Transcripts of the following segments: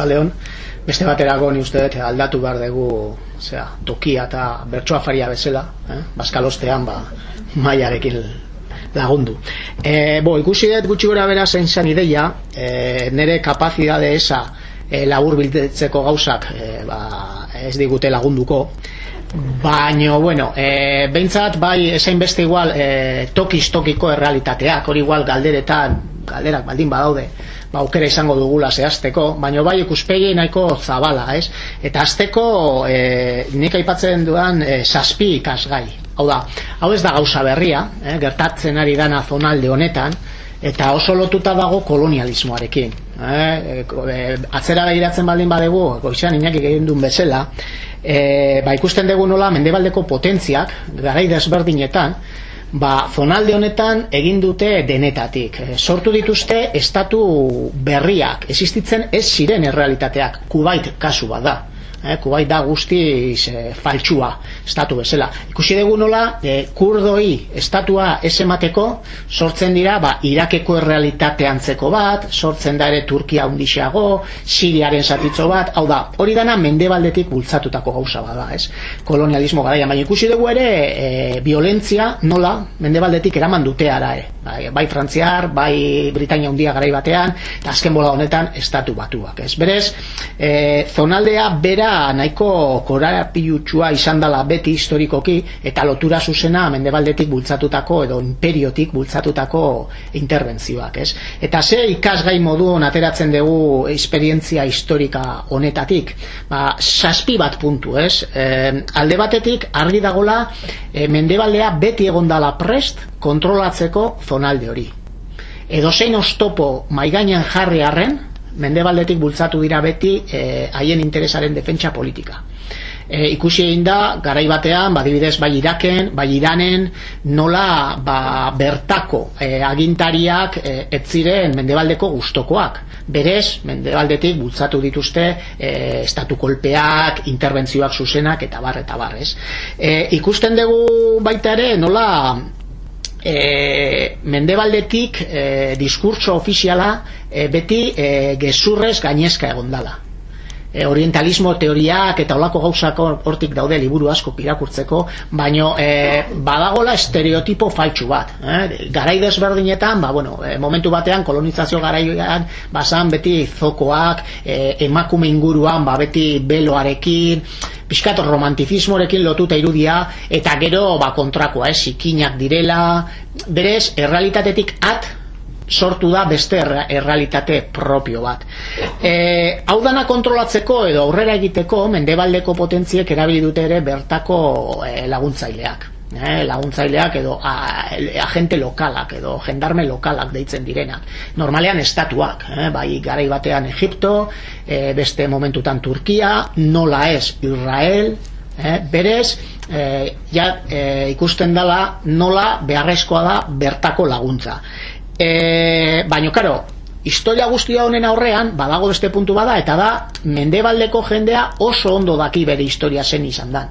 arratzaldeon, beste baterako ni uste dut aldatu behar dugu zera, tokia eta bertsoa faria bezala, eh? baskalostean ba, maiarekin lagundu. E, bo, ikusi dut gutxi gora bera zein zen ideia, e, nire kapazidade esa e, labur biltetzeko gauzak e, ba, ez digute lagunduko, Baina, bueno, e, behintzat, bai, esain beste igual, e, tokiz tokiko errealitateak, hori igual galderetan, galderak baldin badaude, ba, aukera izango dugula zehazteko, baina bai ikuspegi nahiko zabala, ez? Eta azteko, e, nik aipatzen duan, e, saspi ikasgai. Hau da, hau ez da gauza berria, eh, gertatzen ari dana zonalde honetan, eta oso lotuta dago kolonialismoarekin. Eh, e, atzera begiratzen baldin badegu, goizan inakik egin duen bezala, e, ba, ikusten dugu nola mendebaldeko potentziak, garai desberdinetan, ba, zonalde honetan egin dute denetatik. E, sortu dituzte estatu berriak, existitzen ez ziren errealitateak, kubait kasu bat da eh, kubai da guzti e, faltsua estatu bezala. Ikusi dugu nola e, kurdoi estatua ez emateko sortzen dira ba, Irakeko errealitate antzeko bat, sortzen da ere Turkia undixago, Siriaren zatitzo bat, hau da, hori dana mendebaldetik bultzatutako gauza bada, ez? Kolonialismo garaia, baina ikusi dugu ere e, violentzia nola mendebaldetik eraman dute ara, e. bai, bai Frantziar, bai Britania undia garai batean, eta azken bola honetan estatu batuak, ez? Berez, e, zonaldea bera nahiko korapilutsua izan dela beti historikoki eta lotura zuzena mendebaldetik bultzatutako edo imperiotik bultzatutako interbentzioak, ez? Eta ze ikasgai modu ateratzen dugu esperientzia historika honetatik, ba, saspi bat puntu, ez? E, alde batetik argi dagola e, mendebaldea beti egondala prest kontrolatzeko zonalde hori. Edo zein ostopo maigainan jarri arren, mendebaldetik bultzatu dira beti eh, haien interesaren defentsa politika. E, ikusi egin da, garai batean, badibidez, bai Iraken, bai Iranen, nola ba, bertako e, agintariak e, ez ziren mendebaldeko gustokoak. Berez, mendebaldetik bultzatu dituzte e, estatu kolpeak, interbentzioak zuzenak, eta bar, eta bar, ez. E, ikusten dugu baita ere, nola e, mendebaldetik e, diskurtso ofiziala e, beti e, gezurrez gainezka egondala e, orientalismo teoriak eta olako gauzako hortik daude liburu asko irakurtzeko baino e, badagola estereotipo faltsu bat eh? garai desberdinetan ba, bueno, momentu batean kolonizazio garaian basan beti zokoak e, emakume inguruan ba, beti beloarekin pixkat romantizismorekin lotuta irudia eta gero ba, kontrakoa, eh, zikinak direla berez, errealitatetik at sortu da beste errealitate propio bat. E, hau dana kontrolatzeko edo aurrera egiteko mendebaldeko potentziek erabili dute ere bertako e, laguntzaileak. E, laguntzaileak edo a, agente lokalak edo jendarme lokalak deitzen direnak. Normalean estatuak, e, bai garai batean Egipto, e, beste momentutan Turkia, nola ez Israel, e, berez, e, ja, e, ikusten dela nola beharrezkoa da bertako laguntza e, baino karo historia guztia honen aurrean badago beste puntu bada eta da mendebaldeko jendea oso ondo daki bere historia zen izan da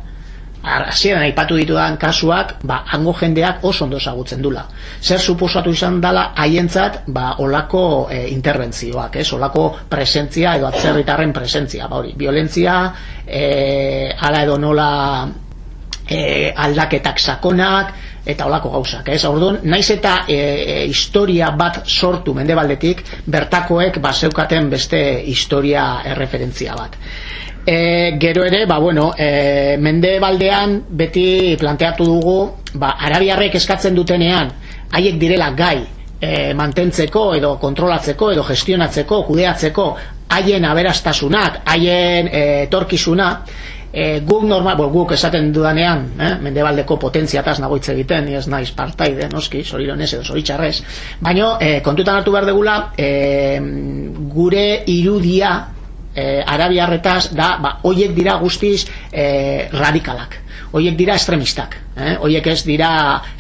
Hasieran aipatu ditudan kasuak, ba, hango jendeak oso ondo ezagutzen dula. Zer suposatu izan dela haientzat, ba, olako e, interbentzioak, ez? Olako presentzia edo atzerritarren presentzia, ba, hori, violentzia, e, ala edo nola e, aldaketak sakonak eta olako gauzak, ez? Orduan, naiz eta e, e, historia bat sortu mendebaldetik, bertakoek baseukaten beste historia erreferentzia bat. E, gero ere, ba, bueno, e, mendebaldean beti planteatu dugu, ba, arabiarrek eskatzen dutenean, haiek direla gai e, mantentzeko edo kontrolatzeko edo gestionatzeko, kudeatzeko haien aberastasunak, haien e, torkizuna, e, guk normal, bo, guk esaten dudanean, eh, mendebaldeko potentziataz nagoitze egiten, ni ez naiz partaide, noski, sorironez edo soritxarrez, baino, e, kontutan hartu behar degula, e, gure irudia e, arabiarretaz da, ba, oiek dira guztiz e, radikalak. Oiek dira estremistak eh? oiek ez dira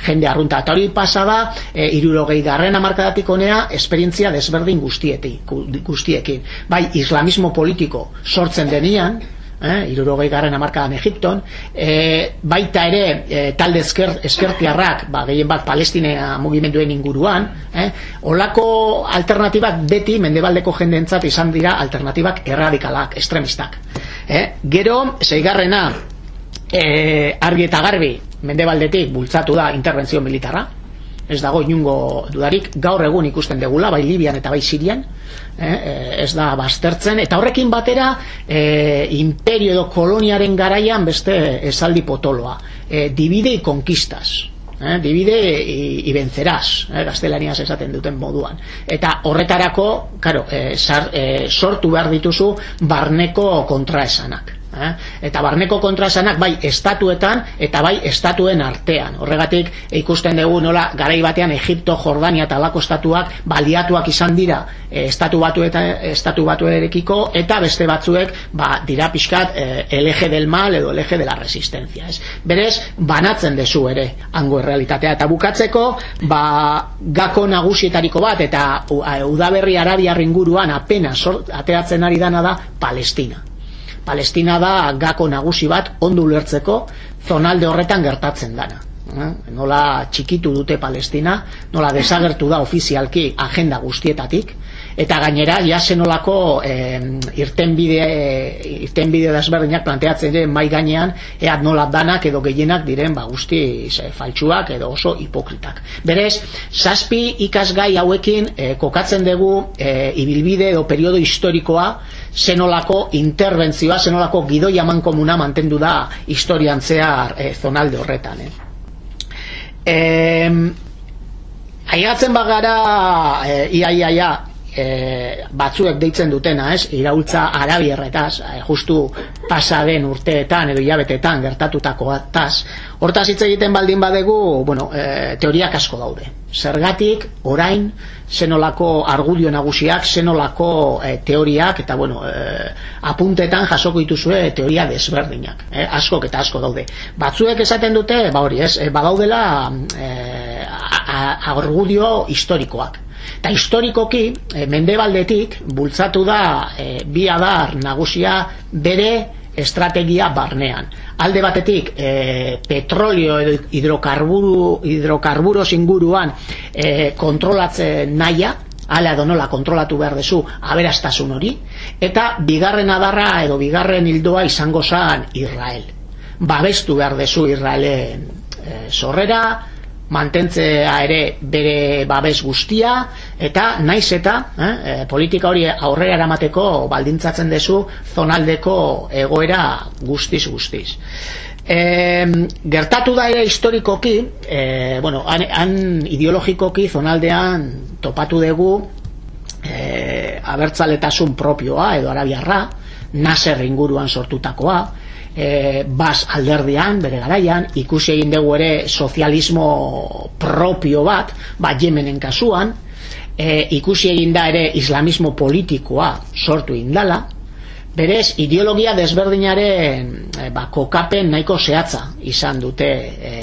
jende arrunta. Eta hori pasada e, irurogei garren amarkadatik onea esperientzia desberdin guztiekin. Bai islamismo politiko sortzen denian eh, irurogei garren amarkadan Egipton, e, baita ere e, talde esker, eskertiarrak, ba, gehien bat Palestina mugimenduen inguruan, eh, olako alternatibak beti mendebaldeko jendentzat izan dira alternatibak erradikalak, extremistak. Eh, gero, zeigarrena, e, argi eta garbi, mendebaldetik bultzatu da interventzio militarra, ez dago inungo dudarik, gaur egun ikusten degula, bai Libian eta bai Sirian, eh, eh, ez da baztertzen, eta horrekin batera eh, imperio edo koloniaren garaian beste esaldi potoloa, eh, divide y conquistas, eh, divide y, y vencerás, eh, gaztelaniaz esaten duten moduan. Eta horretarako, claro, eh, sar, eh, sortu behar dituzu barneko kontraesanak. Eta barneko kontrasanak bai estatuetan eta bai estatuen artean. Horregatik ikusten dugu nola garai batean Egipto, Jordania eta alako estatuak baliatuak izan dira eh, estatu batu eta estatu batuerekiko eta beste batzuek ba, dira pixkat eh, eleje del mal edo eleje de la resistencia ez? berez banatzen dezu ere hango realitatea eta bukatzeko ba, gako nagusietariko bat eta udaberri arabiar inguruan apenas ateratzen ari dana da Palestina Palestina da gako nagusi bat ondu ulertzeko zonalde horretan gertatzen dana. Eh? Nola txikitu dute Palestina, nola desagertu da ofizialki agenda guztietatik, eta gainera ja zenolako eh, irtenbide irtenbide desberdinak planteatzen den mai gainean ea nola danak edo gehienak diren ba guzti e, faltsuak edo oso hipokritak. Berez, zazpi ikasgai hauekin e, kokatzen dugu e, ibilbide edo periodo historikoa zenolako interbentzioa, zenolako gidoi aman komuna mantendu da historian zehar e, zonalde horretan. Eh? E, Aigatzen bagara, e, ia, ia, ia, e, batzuek deitzen dutena, ez? Iraultza arabierretaz, e, justu pasaden urteetan edo hilabetetan gertatutako ataz. Hortaz hitz egiten baldin badegu, bueno, e, teoriak asko daude. Zergatik, orain, zenolako argudio nagusiak, zenolako e, teoriak, eta bueno, e, apuntetan jasoko dituzue teoria desberdinak. E, askok eta asko daude. Batzuek esaten dute, ba hori, ez? Badaudela e, argudio historikoak eta historikoki e, mendebaldetik bultzatu da e, bi adar nagusia bere estrategia barnean. Alde batetik e, petrolio edo hidrokarburu hidrokarburos inguruan e, kontrolatzen naia ala edo nola kontrolatu behar dezu aberastasun hori eta bigarren adarra edo bigarren hildoa izango zan Israel. Babestu behar dezu Israelen e, sorrera mantentzea ere bere babes guztia eta naiz eta eh, eh, politika hori aurrera eramateko baldintzatzen dezu zonaldeko egoera guztiz guztiz. E, gertatu da ere historikoki e, bueno, han, han ideologikoki zonaldean topatu dugu e, abertzaletasun propioa edo arabiarra naser inguruan sortutakoa e, bas alderdian, bere garaian, ikusi egin dugu ere sozialismo propio bat, ba Yemenen kasuan, e, ikusi egin da ere islamismo politikoa sortu indala, berez ideologia desberdinaren e, ba, kokapen nahiko zehatza izan dute e,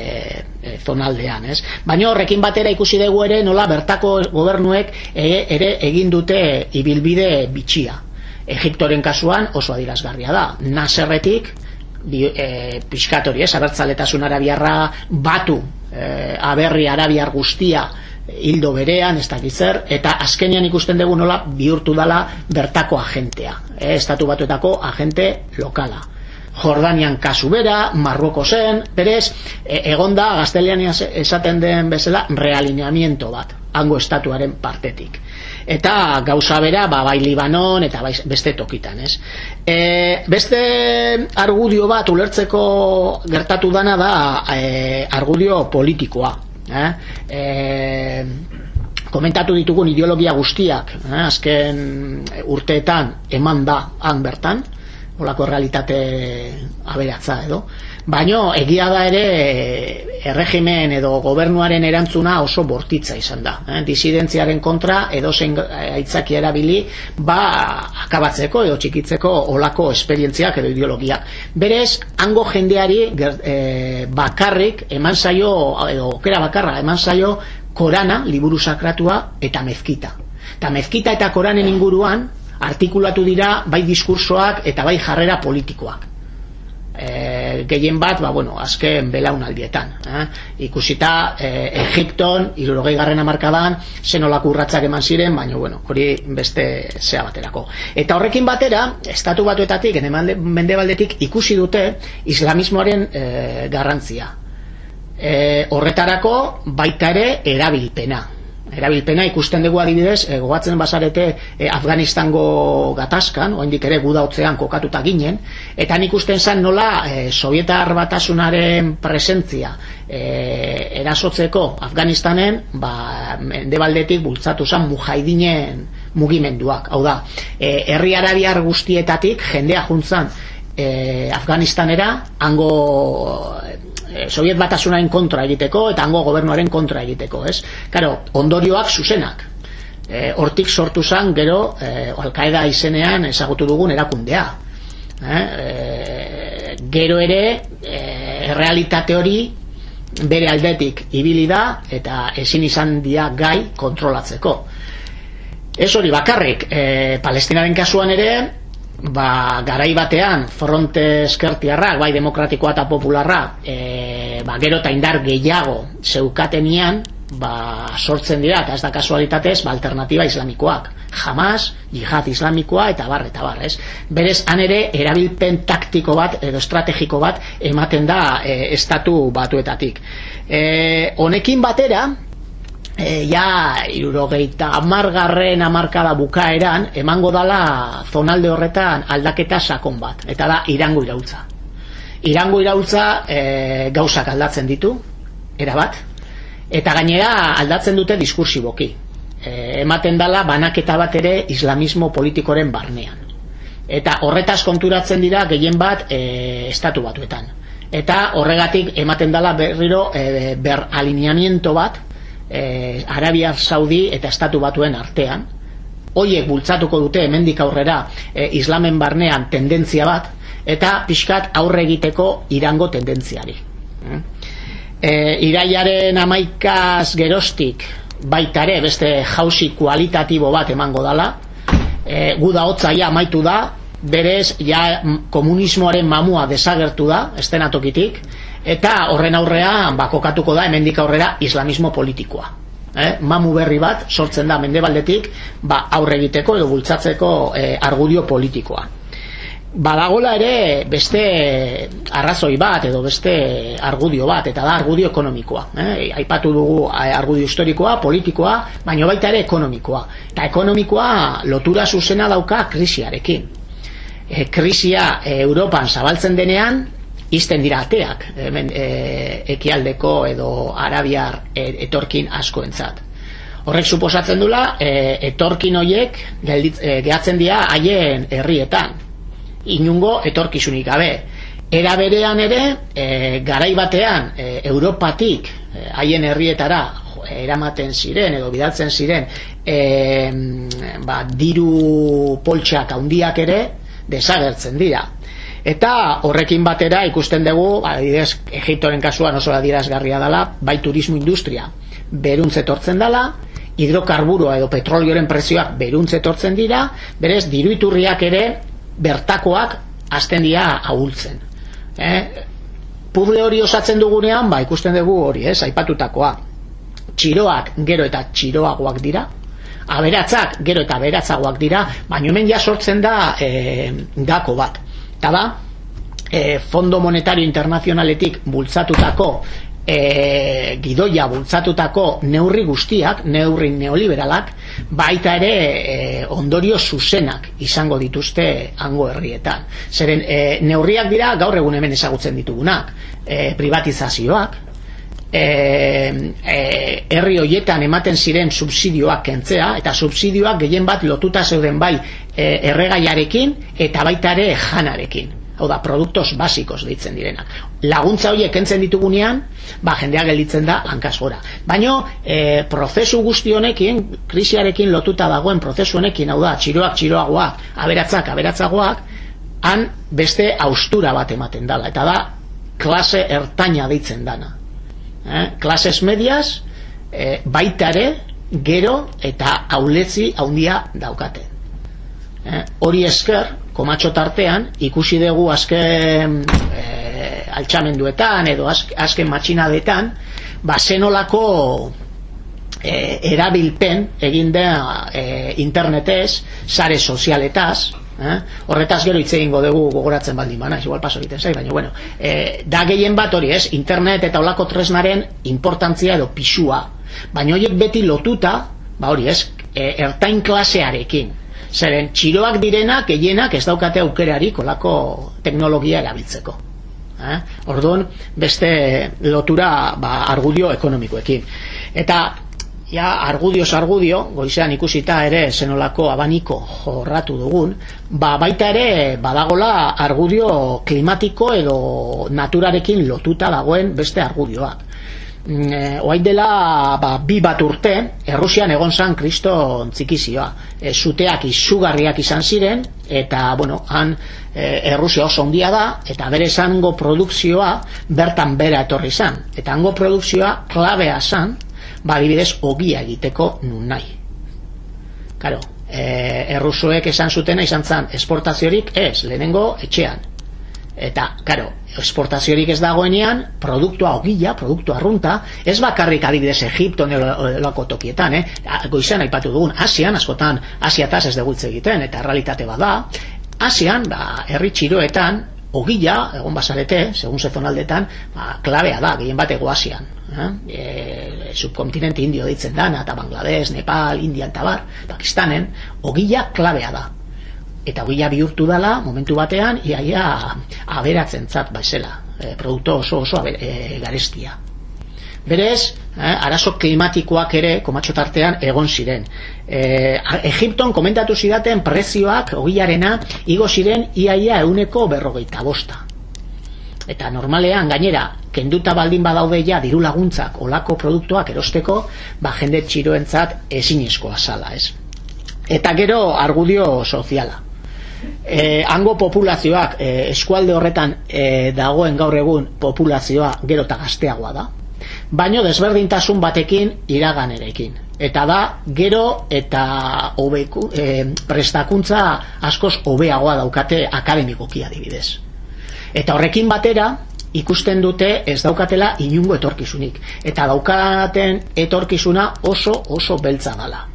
e, zonaldean, ez? Baina horrekin batera ikusi dugu ere nola bertako gobernuek e, ere egin dute ibilbide bitxia. Egiptoren kasuan oso adirazgarria da. Naserretik, e, piskatori, ez, abertzaletasun arabiarra batu e, aberri arabiar guztia hildo berean, ez dakit zer, eta azkenian ikusten dugu nola bihurtu dala bertako agentea, e, estatu batuetako agente lokala. Jordanian kasu bera, Marrueko zen, berez, e, egonda gaztelian esaten den bezala realineamiento bat, hango estatuaren partetik eta gauza bera ba, bai Libanon eta bai beste tokitan ez? E, beste argudio bat ulertzeko gertatu dana da e, argudio politikoa eh? e, komentatu ditugun ideologia guztiak eh? azken urteetan eman da han bertan olako realitate aberatza edo Baino egia da ere erregimen edo gobernuaren erantzuna oso bortitza izan da. Eh? Disidentziaren kontra edo zein aitzaki erabili ba akabatzeko edo txikitzeko olako esperientziak edo ideologiak. Berez, hango jendeari e, bakarrik eman zaio edo okera bakarra eman zaio korana, liburu sakratua eta mezkita. Eta mezkita eta koranen inguruan artikulatu dira bai diskursoak eta bai jarrera politikoak e, gehien bat, ba, bueno, azken belaunaldietan. Eh? Ikusita, e, Egipton, irurogei garren amarkadan, zenolako urratzak eman ziren, baina, bueno, hori beste zea baterako. Eta horrekin batera, estatu batuetatik, mendebaldetik ikusi dute islamismoaren e, garrantzia. E, horretarako baita ere erabilpena erabilpena ikusten dugu adibidez, e, gogatzen basarete e, Afganistango gatazkan, oaindik ere gudautzean kokatuta ginen, eta nik ikusten zen nola e, Sovietar batasunaren presentzia e, erasotzeko Afganistanen, ba, mendebaldetik bultzatu zen mujaidinen mugimenduak. Hau da, e, herri arabiar guztietatik jendea juntzan e, Afganistanera, hango e, Soviet batasunaren kontra egiteko eta hango gobernuaren kontra egiteko, ez? Karo, ondorioak zuzenak. E, hortik sortu zan, gero, e, Al-Qaeda izenean ezagutu dugun erakundea. E, e, gero ere, e, realitate hori bere aldetik ibili da eta ezin izan dia gai kontrolatzeko. Ez hori bakarrik, e, Palestinaren kasuan ere, ba, garai batean fronte eskertiarrak, bai demokratikoa eta popularra e, ba, gero eta indar gehiago zeukatenian ba, sortzen dira, eta ez da kasualitatez ba, alternatiba islamikoak jamaz, jihad islamikoa eta bar, eta bar, ez? Berez, han ere, erabilpen taktiko bat, edo estrategiko bat, ematen da e, estatu batuetatik. E, honekin batera, e, ja irurogeita amargarren amarkada bukaeran emango dala zonalde horretan aldaketa sakon bat eta da irango irautza irango irautza e, gauzak aldatzen ditu erabat eta gainera aldatzen dute diskursiboki. E, ematen dala banaketa bat ere islamismo politikoren barnean. Eta horretaz konturatzen dira gehien bat e, estatu batuetan. Eta horregatik ematen dala berriro e, ber alineamiento bat e, Arabia Saudi eta Estatu Batuen artean. Hoiek bultzatuko dute hemendik aurrera e, islamen barnean tendentzia bat eta pixkat aurre egiteko irango tendentziari. E, iraiaren amaikaz gerostik baitare beste jausi kualitatibo bat emango dala. E, guda hotza ja amaitu da berez ja komunismoaren mamua desagertu da estenatokitik eta horren aurrean ba, kokatuko da hemendik aurrera islamismo politikoa. Eh? mamu berri bat sortzen da mendebaldetik ba, aurre egiteko edo bultzatzeko eh, argudio politikoa. Badagola ere beste arrazoi bat edo beste argudio bat eta da argudio ekonomikoa. Eh? aipatu dugu eh, argudio historikoa, politikoa baino baita ere ekonomikoa. Eta ekonomikoa lotura zuzena dauka krisiarekin. E, krisia e, Europan zabaltzen denean izten dira ateak hemen e, ekialdeko edo arabiar e, etorkin askoentzat. Horrek suposatzen dula e, etorkin hoiek e, gehatzen dira haien herrietan. Inungo etorkizunik gabe. Era berean ere, e, garai batean e, Europatik e, haien herrietara eramaten ziren edo bidaltzen ziren e, ba, diru poltsak handiak ere desagertzen dira Eta horrekin batera ikusten dugu, adibidez, Egiptoren kasuan oso adierazgarria dela, bai turismo industria beruntze etortzen dela, hidrokarburoa edo petrolioren prezioak beruntze etortzen dira, berez diruiturriak ere bertakoak hasten dira ahultzen. Eh? Puble hori osatzen dugunean, ba, ikusten dugu hori, ez, aipatutakoa. Txiroak gero eta txiroagoak dira, aberatzak gero eta aberatzagoak dira, baina hemen ja sortzen da e, gako bat eta da e, Fondo Monetario Internazionaletik bultzatutako e, gidoia bultzatutako neurri guztiak, neurri neoliberalak, baita ere e, ondorio zuzenak izango dituzte hango herrietan. Zeren e, neurriak dira gaur egun hemen ezagutzen ditugunak, e, privatizazioak, e, e, herri hoietan ematen ziren subsidioak kentzea eta subsidioak gehien bat lotuta zeuden bai e, erregaiarekin eta baita ere janarekin hau da, produktos basikos deitzen direnak. Laguntza horiek kentzen ditugunean, ba, jendea gelditzen da hankaz gora. Baina, e, prozesu guzti honekin, krisiarekin lotuta dagoen prozesu honekin, hau da, txiroak, txiroagoak, aberatzak, aberatzagoak, han beste austura bat ematen dala. Eta da, klase ertaina deitzen dana eh, klases medias eh, baitare gero eta auletzi haundia daukate. Eh, hori esker komatxo tartean ikusi dugu azken e, altxamenduetan edo azken matxinadetan ba zenolako e, erabilpen egin da e, internetez sare sozialetaz eh? horretaz gero hitz egingo dugu gogoratzen baldin bana, igual paso egiten zai, baina bueno, e, da gehien bat hori ez, internet eta olako tresnaren importantzia edo pisua, baina horiek beti lotuta, ba hori ez, e, ertain klasearekin, zeren txiroak direnak gehienak ez daukate aukerarik olako teknologia erabiltzeko. Eh? Orduan, beste lotura ba, argudio ekonomikoekin. Eta ja argudioz argudio, goizean ikusita ere zenolako abaniko jorratu dugun, ba baita ere badagola argudio klimatiko edo naturarekin lotuta dagoen beste argudioak. Mm, e, oain dela ba, bi bat urte, Errusian egon zan kristo txikizioa. E, zuteak izugarriak izan ziren, eta, bueno, han e, Errusia oso ondia da, eta bere zango produkzioa bertan bera etorri zan. Eta hango produkzioa klabea zan, ba, adibidez, ogia egiteko nun nahi. Karo, e, errusoek esan zutena izan zan, esportaziorik ez, lehenengo etxean. Eta, karo, esportaziorik ez dagoenean, produktua ogila, produktua arrunta, ez bakarrik adibidez Egipto nelako tokietan, eh? goizan aipatu dugun, Asian, askotan, Asiataz ez dugu egiten, eta realitate bada, Asian, ba, herri txiroetan, ogila, egon basarete, segun zezonaldetan, ba, klabea da, gehien bat egoasian. Eh? E, subkontinente indio ditzen dana, eta Bangladesh, Nepal, India, eta bar, Pakistanen, ogila klabea da. Eta ogila bihurtu dela, momentu batean, iaia aberatzen zat, baizela, e, produktu oso oso aber, e, garestia. Berez, eh, arazo klimatikoak ere, komatxo tartean, egon ziren. Eh, Egipton komentatu zidaten prezioak, ogiarena, igo ziren iaia euneko berrogeita bosta. Eta normalean, gainera, kenduta baldin badaude ja diru laguntzak olako produktuak erosteko, ba jende txiroentzat ezin sala, ez? Eta gero, argudio soziala. E, hango populazioak, e, eskualde horretan e, dagoen gaur egun populazioa gero eta gazteagoa da, baino desberdintasun batekin iraganerekin. Eta da, gero eta obeku, e, prestakuntza askoz hobeagoa daukate akademikoki adibidez. Eta horrekin batera, ikusten dute ez daukatela inungo etorkizunik. Eta daukaten etorkizuna oso oso beltza dala.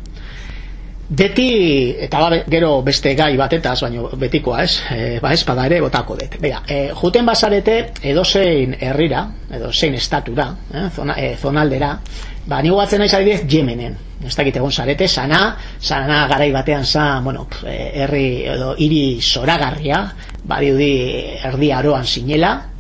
Beti, eta ba, gero beste gai batetaz, baina betikoa ez, e, ba ez ere botako dut. Bera, e, juten basarete edozein herrira, edozein estatura, e, zona, e, zonaldera, ba, nigo batzen naiz adibidez Jemenen. Ez dakit egon zarete, sana, sana garai batean za, bueno, e, herri edo hiri zoragarria, badiudi erdi aroan sinela,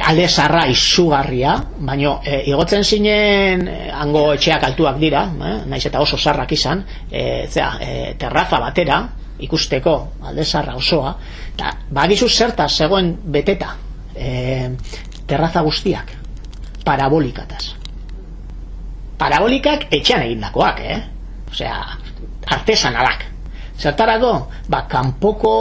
alde zarra izugarria, baino e, igotzen zinen e, hango etxeak altuak dira, eh, naiz eta oso zarrak izan, e, zera, e, terraza batera, ikusteko alde zarra osoa, eta bagizu zerta zegoen beteta e, terraza guztiak, parabolikataz. Parabolikak etxean egindakoak, eh? Osea, artesanalak. Zertarako, ba, kanpoko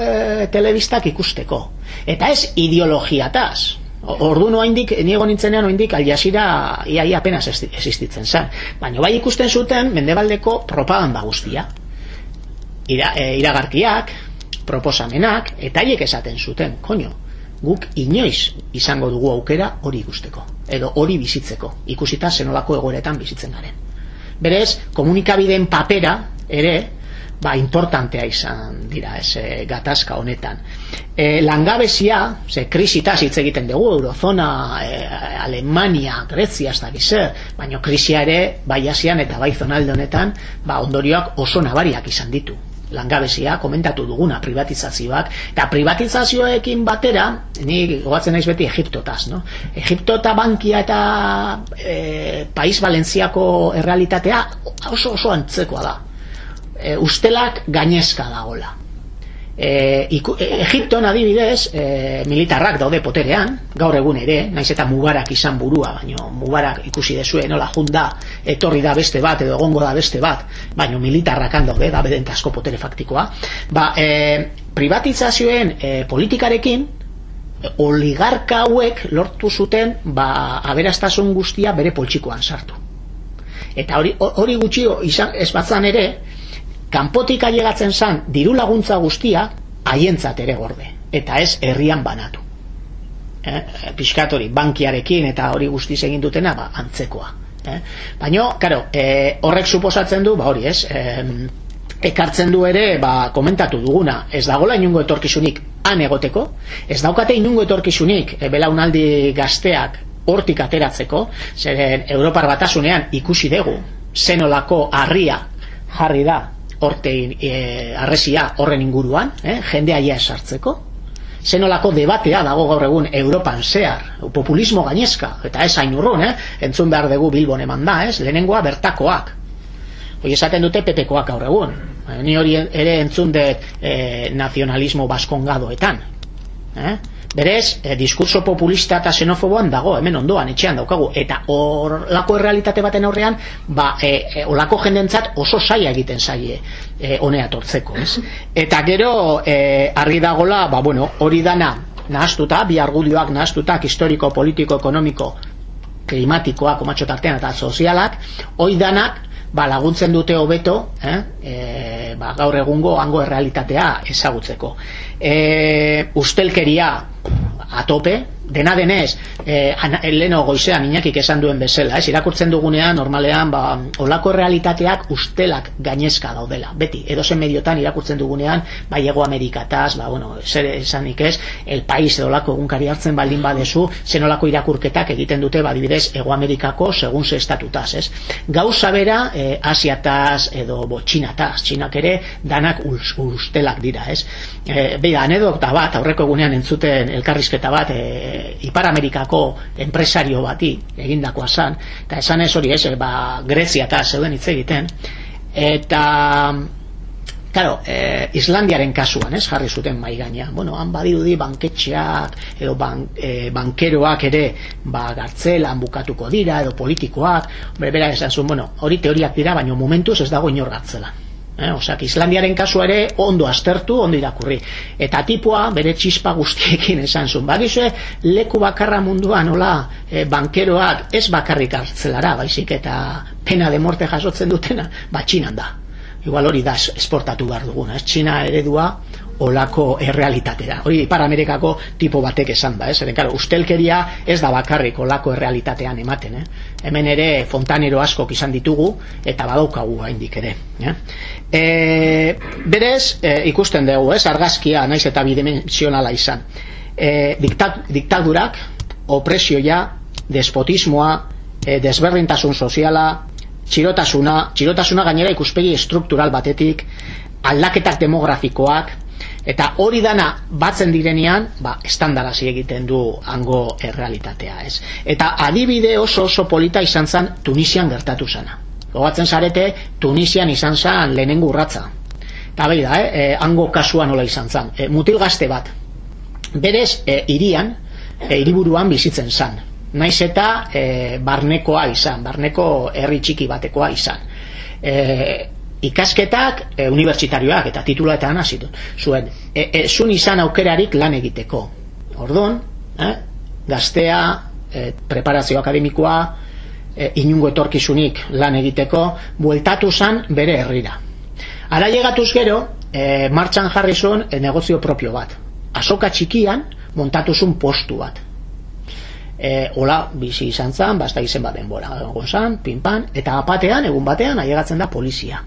e, telebistak ikusteko eta ez ideologiataz. Ordu no indik niego nintzenean oindik aljasira iaia apenas existitzen zen. Baina bai ikusten zuten mendebaldeko propaganda guztia. Ira, e, iragarkiak proposamenak eta haiek esaten zuten koño guk inoiz izango dugu aukera hori ikusteko edo hori bizitzeko. Ikusita zenolako egoeretan bizitzen garen. Berez komunikabideen papera ere ba, importantea izan dira ez, e, gatazka honetan. E, langabezia, ze krisitaz hitz egiten dugu, Eurozona, e, Alemania, Grezia, ez da gizer, baina krisia ere, bai asian eta bai zonalde honetan, ba, ondorioak oso nabariak izan ditu langabezia, komentatu duguna privatizazioak, eta privatizazioekin batera, ni gogatzen naiz beti Egiptotaz, no? Egipto eta bankia eta e, Pais Valentziako errealitatea oso oso antzekoa da e, ustelak gainezka dagola. E, iku, e, Egipton adibidez e, militarrak daude poterean gaur egun ere, naiz eta mubarak izan burua baino mubarak ikusi desue nola junda etorri da beste bat edo egongo da beste bat baino militarrak daude da beden asko potere faktikoa ba, e, privatizazioen e, politikarekin oligarka hauek lortu zuten ba, aberastasun guztia bere poltsikoan sartu eta hori, hori gutxio izan ez batzan ere kanpotik ailegatzen zan diru laguntza guztia haientzat ere gorde eta ez herrian banatu eh, piskatori bankiarekin eta hori guzti egin dutena ba, antzekoa eh? baina, karo, eh, horrek suposatzen du ba hori ez eh, ekartzen du ere ba, komentatu duguna ez dagola inungo etorkizunik han egoteko ez daukate inungo etorkizunik e, belaunaldi gazteak hortik ateratzeko zeren Europar batasunean ikusi dugu zenolako harria jarri da orte e, arresia horren inguruan eh, jendea ia esartzeko zenolako debatea dago gaur egun Europan zehar, populismo gainezka eta ez hain urrun, eh? entzun behar dugu Bilbon eman da, ez? lehenengoa bertakoak hoi esaten dute pepekoak gaur egun ni hori ere entzun de eh, nazionalismo baskongadoetan eh? berez, e, diskurso populista eta xenofoboan dago, hemen ondoan, etxean daukagu, eta horlako errealitate baten aurrean, ba, e, e, olako jendentzat oso saia egiten zaie e, honea tortzeko, ez? Eta gero, e, argi dagola, ba, bueno, hori dana, nahaztuta, bi argudioak nahaztutak, historiko, politiko, ekonomiko, klimatikoak, komatxo tartean, eta sozialak, hori danak, ba, laguntzen dute hobeto eh? e, ba, gaur egungo hango errealitatea ezagutzeko e, ustelkeria atope dena denez eh, leno goizean inakik esan duen bezala ez irakurtzen dugunean normalean ba, olako realitateak ustelak gainezka daudela. Beti edozen mediotan irakurtzen dugunean bai ego amerikataz ba, bueno, zer esanik ez el país edo lako egunkari hartzen baldin badezu zenolako irakurketak egiten dute badibidez ego amerikako segun ze estatutaz ez. Gauza bera eh, asiataz edo bo, txinataz txinak ere danak ustelak dira ez. Eh, beida anedokta bat aurreko egunean entzuten elkarrizketa bat eh, Ipar Amerikako enpresario bati egindakoa zan eta esan ez hori ez, ba, Grezia eta zeuden hitz egiten. Eta Claro, eh, Islandiaren kasuan, ez, jarri zuten mai gaina. Bueno, han badirudi banketxeak edo ban, eh, bankeroak ere ba gartzelan bukatuko dira edo politikoak, bera esan zuen, bueno, hori teoriak dira, baina momentuz ez dago inor gartzelan eh, osak, Islandiaren kasua ere ondo aztertu, ondo irakurri eta tipua bere txispa guztiekin esan zuen, bagizue leku bakarra munduan, hola e, bankeroak ez bakarrik hartzelara baizik eta pena de morte jasotzen dutena, ba txinan da igual hori da esportatu behar duguna, ez txina eredua olako errealitatera. Hori Ipar Amerikako tipo batek esan da, ez? Eren, claro, ustelkeria ez da bakarrik olako errealitatean ematen, eh? Hemen ere fontanero askok izan ditugu eta badaukagu haindik ere, eh? E, berez, e, ikusten dugu, ez? Argazkia, naiz eta bidimensionala izan. E, diktat, diktadurak, opresioa, despotismoa, e, desberdintasun soziala, txirotasuna, txirotasuna gainera ikuspegi estruktural batetik, aldaketak demografikoak, eta hori dana batzen direnean ba, estandarazi egiten du hango errealitatea ez eta adibide oso oso polita izan zan Tunisian gertatu zana gogatzen zarete Tunisian izan zan lehenengo urratza eta bai da, eh, eh, hango kasuan nola izan zan e, mutil gazte bat. Berez, e, irian e, iriburuan bizitzen zan naiz eta e, barnekoa izan barneko herri txiki batekoa izan. E, ikasketak e, unibertsitarioak eta titula eta zuen e, e, zun izan aukerarik lan egiteko. Ordon eh, gaztea e, preparazio akademikoa e, inungo etorkizunik lan egiteko bueltatu zan bere herrira. Ara llegatuz gero e, martxan jarri zuen e, negozio propio bat. Asoka txikian montatu zuen postu bat. E, hola bizi izan zan, basta izen bat denbora egon zan, pinpan, eta apatean, egun batean, aiegatzen da polizia.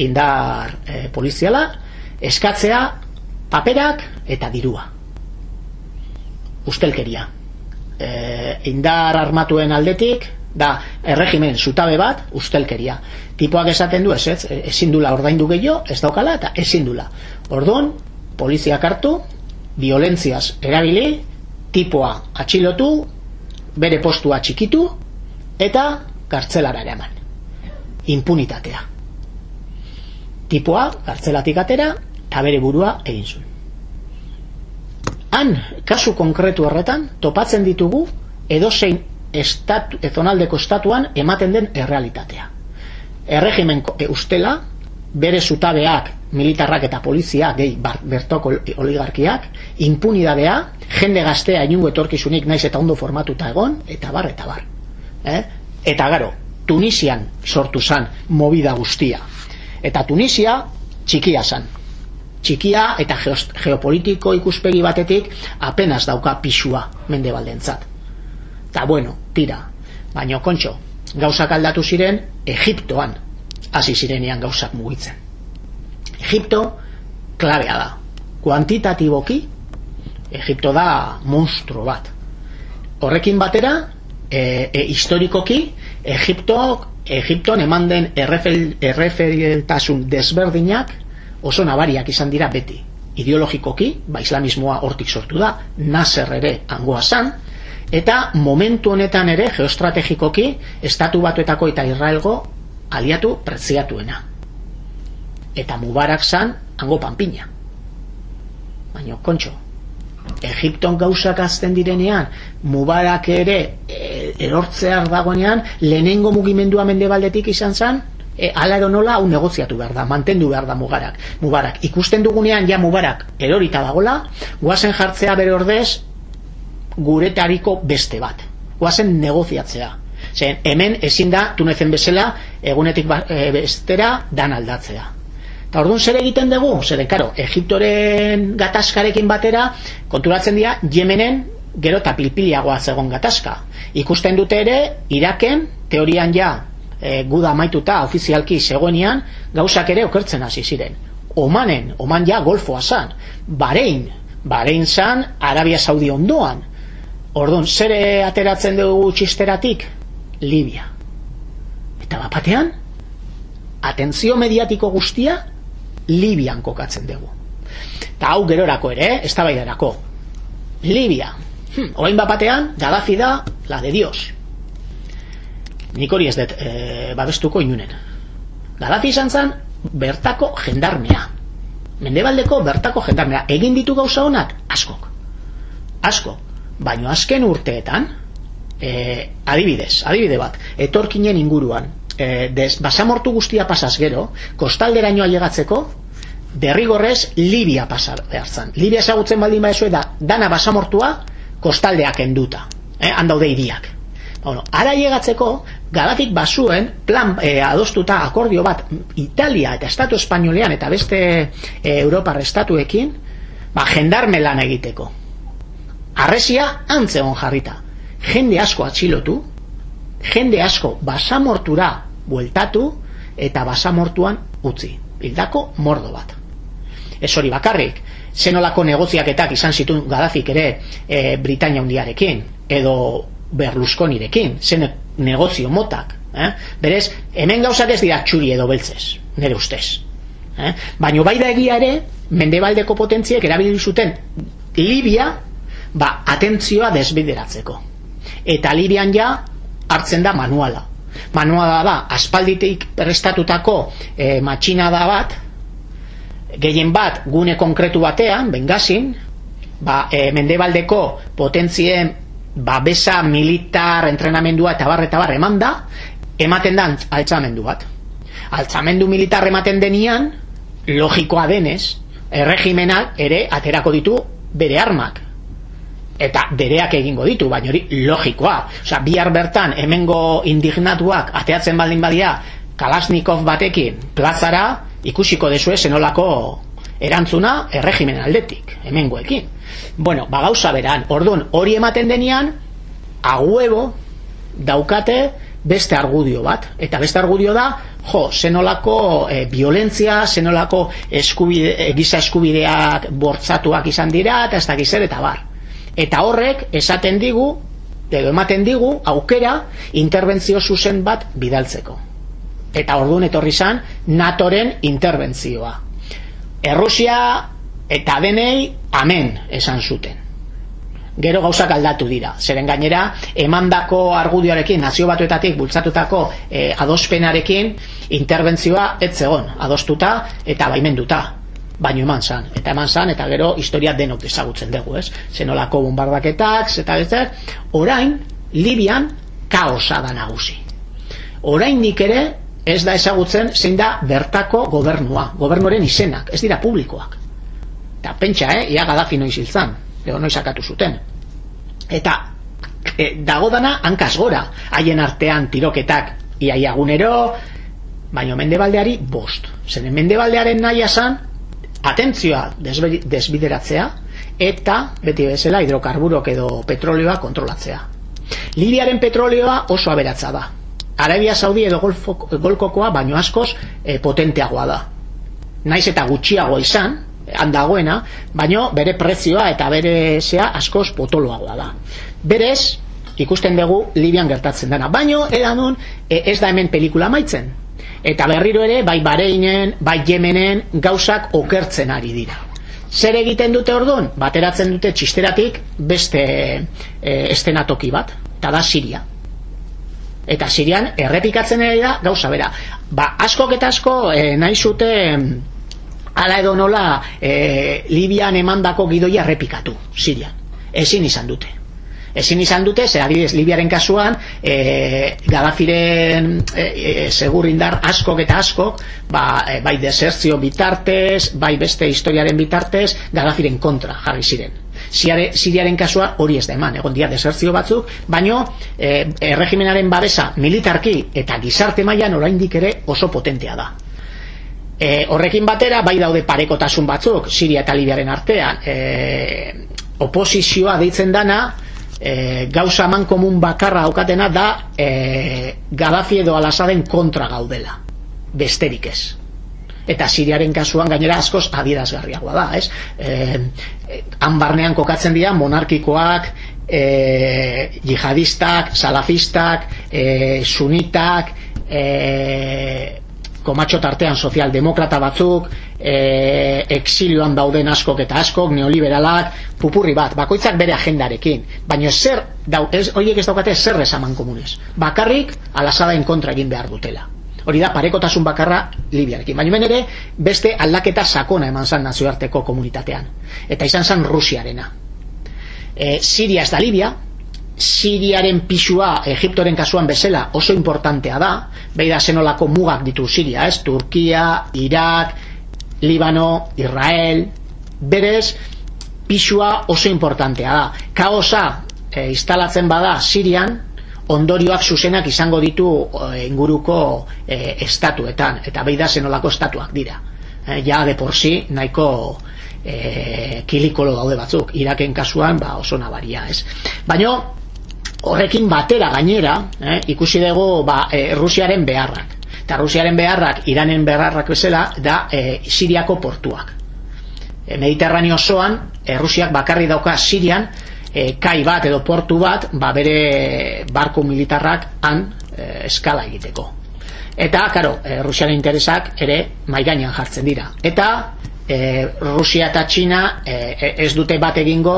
Indar e, poliziala eskatzea paperak eta dirua. Ustelkeria e, indar armatuen aldetik da erregimen zutabe bat ustelkeria. Tipoak esaten du ez ez ezin dula ordaindu gehiago ez daukala eta ezin dula orduan poliziak hartu violentziaz erabili tipoa atxilotu bere postua txikitu eta kartzelara eraman. Impunitatea. Tipoa gartzelatik atera eta bere burua egin zuen han kasu konkretu horretan topatzen ditugu edozein estatu, ezonaldeko estatuan ematen den errealitatea erregimen ustela bere zutabeak militarrak eta polizia gehi bertoko oligarkiak impunidadea jende gaztea inungo etorkizunik naiz eta ondo formatuta egon eta bar eta bar eh? eta garo Tunisian sortu zan movida guztia Eta Tunisia txikia zan. Txikia eta geopolitiko ikuspegi batetik apenas dauka pisua mende baldentzat. Ta bueno, tira. Baina kontxo, gauzak aldatu ziren Egiptoan hasi zirenean gauzak mugitzen. Egipto klabea da. Kuantitatiboki Egipto da monstruo bat. Horrekin batera, e, e, historikoki Egipto Egipton eman den erreferiltasun desberdinak oso nabariak izan dira beti. Ideologikoki, ba islamismoa hortik sortu da, Nasser ere angoa zan, eta momentu honetan ere geostrategikoki estatu batuetako eta Israelgo aliatu pretziatuena eta Mubarak zan hango panpina. Baina kontxo Egipton gauzak azten direnean Mubarak ere e, erortzear dagoenean lehenengo mugimendua mendebaldetik izan zan e, ala edo nola hau negoziatu behar da, mantendu behar da Mubarak Mubarak, ikusten dugunean ja Mubarak erorita dagola, guazen jartzea bere ordez guretariko beste bat guazen negoziatzea Zen, hemen ezin da tunezen bezala egunetik ba, e, bestera dan aldatzea Eta orduan zer egiten dugu? Zeren, karo, Egiptoren gatazkarekin batera, konturatzen dira, Yemenen gero eta pilpiliagoa zegoen gatazka. Ikusten dute ere, Iraken, teorian ja, e, guda maituta ofizialki zegoenian, gauzak ere okertzen hasi ziren. Omanen, Oman ja golfoa zan. Barein, Barein zan, Arabia Saudi ondoan. Orduan, zer ateratzen dugu txisteratik? Libia. Eta bapatean, atentzio mediatiko guztia, Libian kokatzen dugu. Ta hau gerorako ere, ez Libia. Hm, Oain bapatean, Gaddafi da, la de Dios. Nik hori ez dut e, babestuko inunen. Gaddafi izan zen, bertako jendarmea. Mendebaldeko bertako jendarmea. Egin ditu gauza honak, askok. Asko. Baino azken urteetan, e, adibidez, adibide bat, etorkinen inguruan, e, des, basamortu guztia pasaz gero, kostalderainoa llegatzeko, derrigorrez Libia pasar behartzen. Libia esagutzen baldin baizue da dana basamortua kostaldeak enduta. Eh, handaude iriak. Bueno, ara llegatzeko Gadafik basuen plan e, adostuta akordio bat Italia eta Estatu Espainolean eta beste e, Europa restatuekin ba, jendarme lan egiteko. Arresia antzegon jarrita. Jende asko atxilotu, jende asko basamortura bueltatu eta basamortuan utzi. Hildako mordo bat ez hori bakarrik zenolako negoziaketak izan zituen Gaddafik ere e, Britania hundiarekin edo Berlusconirekin zen negozio motak eh? berez, hemen gauzak ez dira txuri edo beltzez, nire ustez eh? baina bai da egia ere mendebaldeko potentziek erabili zuten Libia ba, atentzioa desbideratzeko eta Libian ja hartzen da manuala manuala da, aspalditik prestatutako e, matxinada bat gehien bat gune konkretu batean, bengazin, ba, e, mendebaldeko potentzien babesa militar entrenamendua eta barre eta barre eman da, ematen da altzamendu bat. Altzamendu militar ematen denian, logikoa denez, erregimenak ere aterako ditu bere armak. Eta bereak egingo ditu, baina hori logikoa. Osa, bihar bertan, hemengo indignatuak ateatzen baldin badia, Kalasnikov batekin plazara, ikusiko desue zenolako erantzuna erregimen aldetik, hemengoekin. Bueno, bagauza beran, orduan, hori ematen denian, aguebo daukate beste argudio bat. Eta beste argudio da, jo, zenolako e, violentzia, zenolako eskubide, e, giza eskubideak bortzatuak izan dira, eta ez da gizere eta bar. Eta horrek, esaten digu, edo ematen digu, aukera, interbentzio zuzen bat bidaltzeko eta orduan etorri zan natoren interbentzioa Errusia eta denei amen esan zuten. Gero gauzak aldatu dira. Zeren gainera emandako argudioarekin nazio batuetatik bultzatutako eh, adospenarekin interbentzioa ez zegon adostuta eta baimenduta. Baino eman zan, eta eman zan, eta gero historia denok ezagutzen dugu, ez? Zenolako bombardaketak, eta ez orain, Libian, kaosa da nagusi. Orain nik ere, ez da ezagutzen zein da bertako gobernua, gobernuaren izenak, ez dira publikoak. Eta pentsa, eh, ia gadafi noiz hiltzan, edo noiz akatu zuten. Eta e, dago dana hankaz gora, haien artean tiroketak iaia gunero, baino mendebaldeari bost. Zeren mendebaldearen nahi esan, atentzioa desbideratzea, eta beti bezala hidrokarburok edo petrolioa kontrolatzea. Libiaren petrolioa oso aberatza da. Arabia Saudi edo golkokoa baino askoz e, potenteagoa da. Naiz eta gutxiago izan, handagoena, baino bere prezioa eta bere zea askoz potoloagoa da. Berez, ikusten dugu Libian gertatzen dena. Baino, edan e, ez da hemen pelikula maitzen. Eta berriro ere, bai Bareinen, bai Yemenen gauzak okertzen ari dira. Zer egiten dute orduan? Bateratzen dute txisteratik beste e, estenatoki bat, eta da Siria. Eta Sirian errepikatzen ere da gauza bera. Ba, askok eta asko e, nahi zute ala edo nola e, Libian emandako gidoia errepikatu, Sirian. Ezin izan dute ezin izan dute, zer adibidez Libiaren kasuan e, Gaddafiren e, e, segurindar askok eta askok ba, e, bai desertzio bitartez bai beste historiaren bitartez Gaddafiren kontra jarri ziren Siare, Siriaren kasua hori ez da eman, egon dia desertzio batzuk, baino e, erregimenaren babesa militarki eta gizarte mailan oraindik ere oso potentea da. E, horrekin batera, bai daude parekotasun batzuk, Siria eta Libiaren artean, e, oposizioa deitzen dana, e, gauza eman komun bakarra aukatena da e, Gaddafi edo Alasaden kontra gaudela. Besterik ez eta Siriaren kasuan gainera askoz adierazgarriagoa da ez? E, han barnean kokatzen dira monarkikoak e, jihadistak salafistak e, sunitak e, komatxo tartean sozialdemokrata batzuk e, exilioan dauden askok eta askok neoliberalak, pupurri bat bakoitzak bere agendarekin. Baina zer, dau, ez, oiek ez daukate zer esaman komunez. Bakarrik alasadain kontra egin behar dutela hori da parekotasun bakarra Libiarekin. Baina ere beste aldaketa sakona eman zan nazioarteko komunitatean. Eta izan zan Rusiarena. E, Siria ez da Libia. Siriaren pisua Egiptoren kasuan bezala oso importantea da. Beida zenolako mugak ditu Siria ez? Turkia, Irak Libano, Israel. Berez pisua oso importantea da. Kaosa e, instalatzen bada Sirian ondorioak zuzenak izango ditu e, inguruko e, estatuetan. Eta beida zenolako estatuak dira. E, ja de por si nahiko e, kilikolo daude batzuk. Iraken kasuan ba, oso nabaria ez? Baina horrekin batera gainera eh, ikusi dugu ba, e, Rusiaren beharrak. Eta Rusiaren beharrak Iranen beharrak bezala da e, Siriako portuak. E, Mediterraneo osoan e, Rusiak bakarri dauka Sirian e, kai bat edo portu bat ba, bere barko militarrak han e, eskala egiteko. Eta karo, e, Rusiaren interesak ere maigainan jartzen dira. Eta e, Rusia eta Txina e, ez dute bat egingo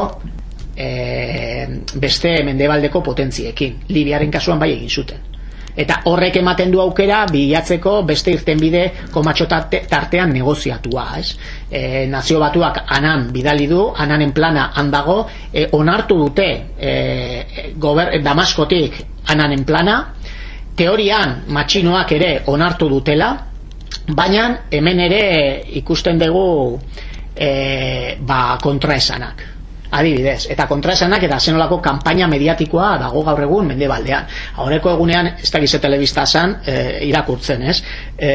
e, beste mendebaldeko potentziekin Libiaren kasuan bai egin zuten eta horrek ematen du aukera bilatzeko beste irtenbide komatxo tartean negoziatua ez? E, nazio batuak anan bidali du ananen plana handago e, onartu dute e, gober, damaskotik ananen plana teorian matxinoak ere onartu dutela baina hemen ere ikusten dugu e, ba kontraesanak adibidez, eta kontraesanak eta zenolako kanpaina mediatikoa dago gaur egun mendebaldean. Aurreko egunean, ez dakize telebista zan, e, irakurtzen, ez? E,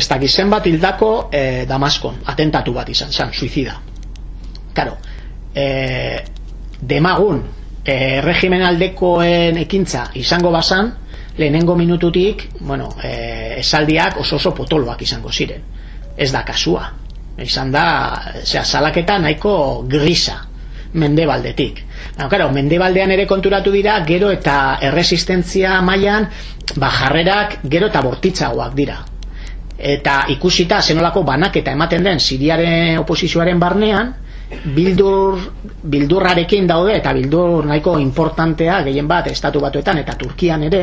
ez dakizen bat hildako e, Damaskon, atentatu bat izan, zan, suizida. Karo, e, demagun, e, regimen aldekoen ekintza izango basan, lehenengo minututik, bueno, e, esaldiak oso oso potoloak izango ziren. Ez da kasua. Izan da, zera, salaketa nahiko grisa mendebaldetik. Baina, claro, mendebaldean ere konturatu dira, gero eta erresistentzia mailan ba, jarrerak gero eta bortitzagoak dira. Eta ikusita zenolako banak eta ematen den Siriaren oposizioaren barnean, bildur, bildurrarekin daude eta bildur nahiko importantea gehien bat estatu batuetan eta Turkian ere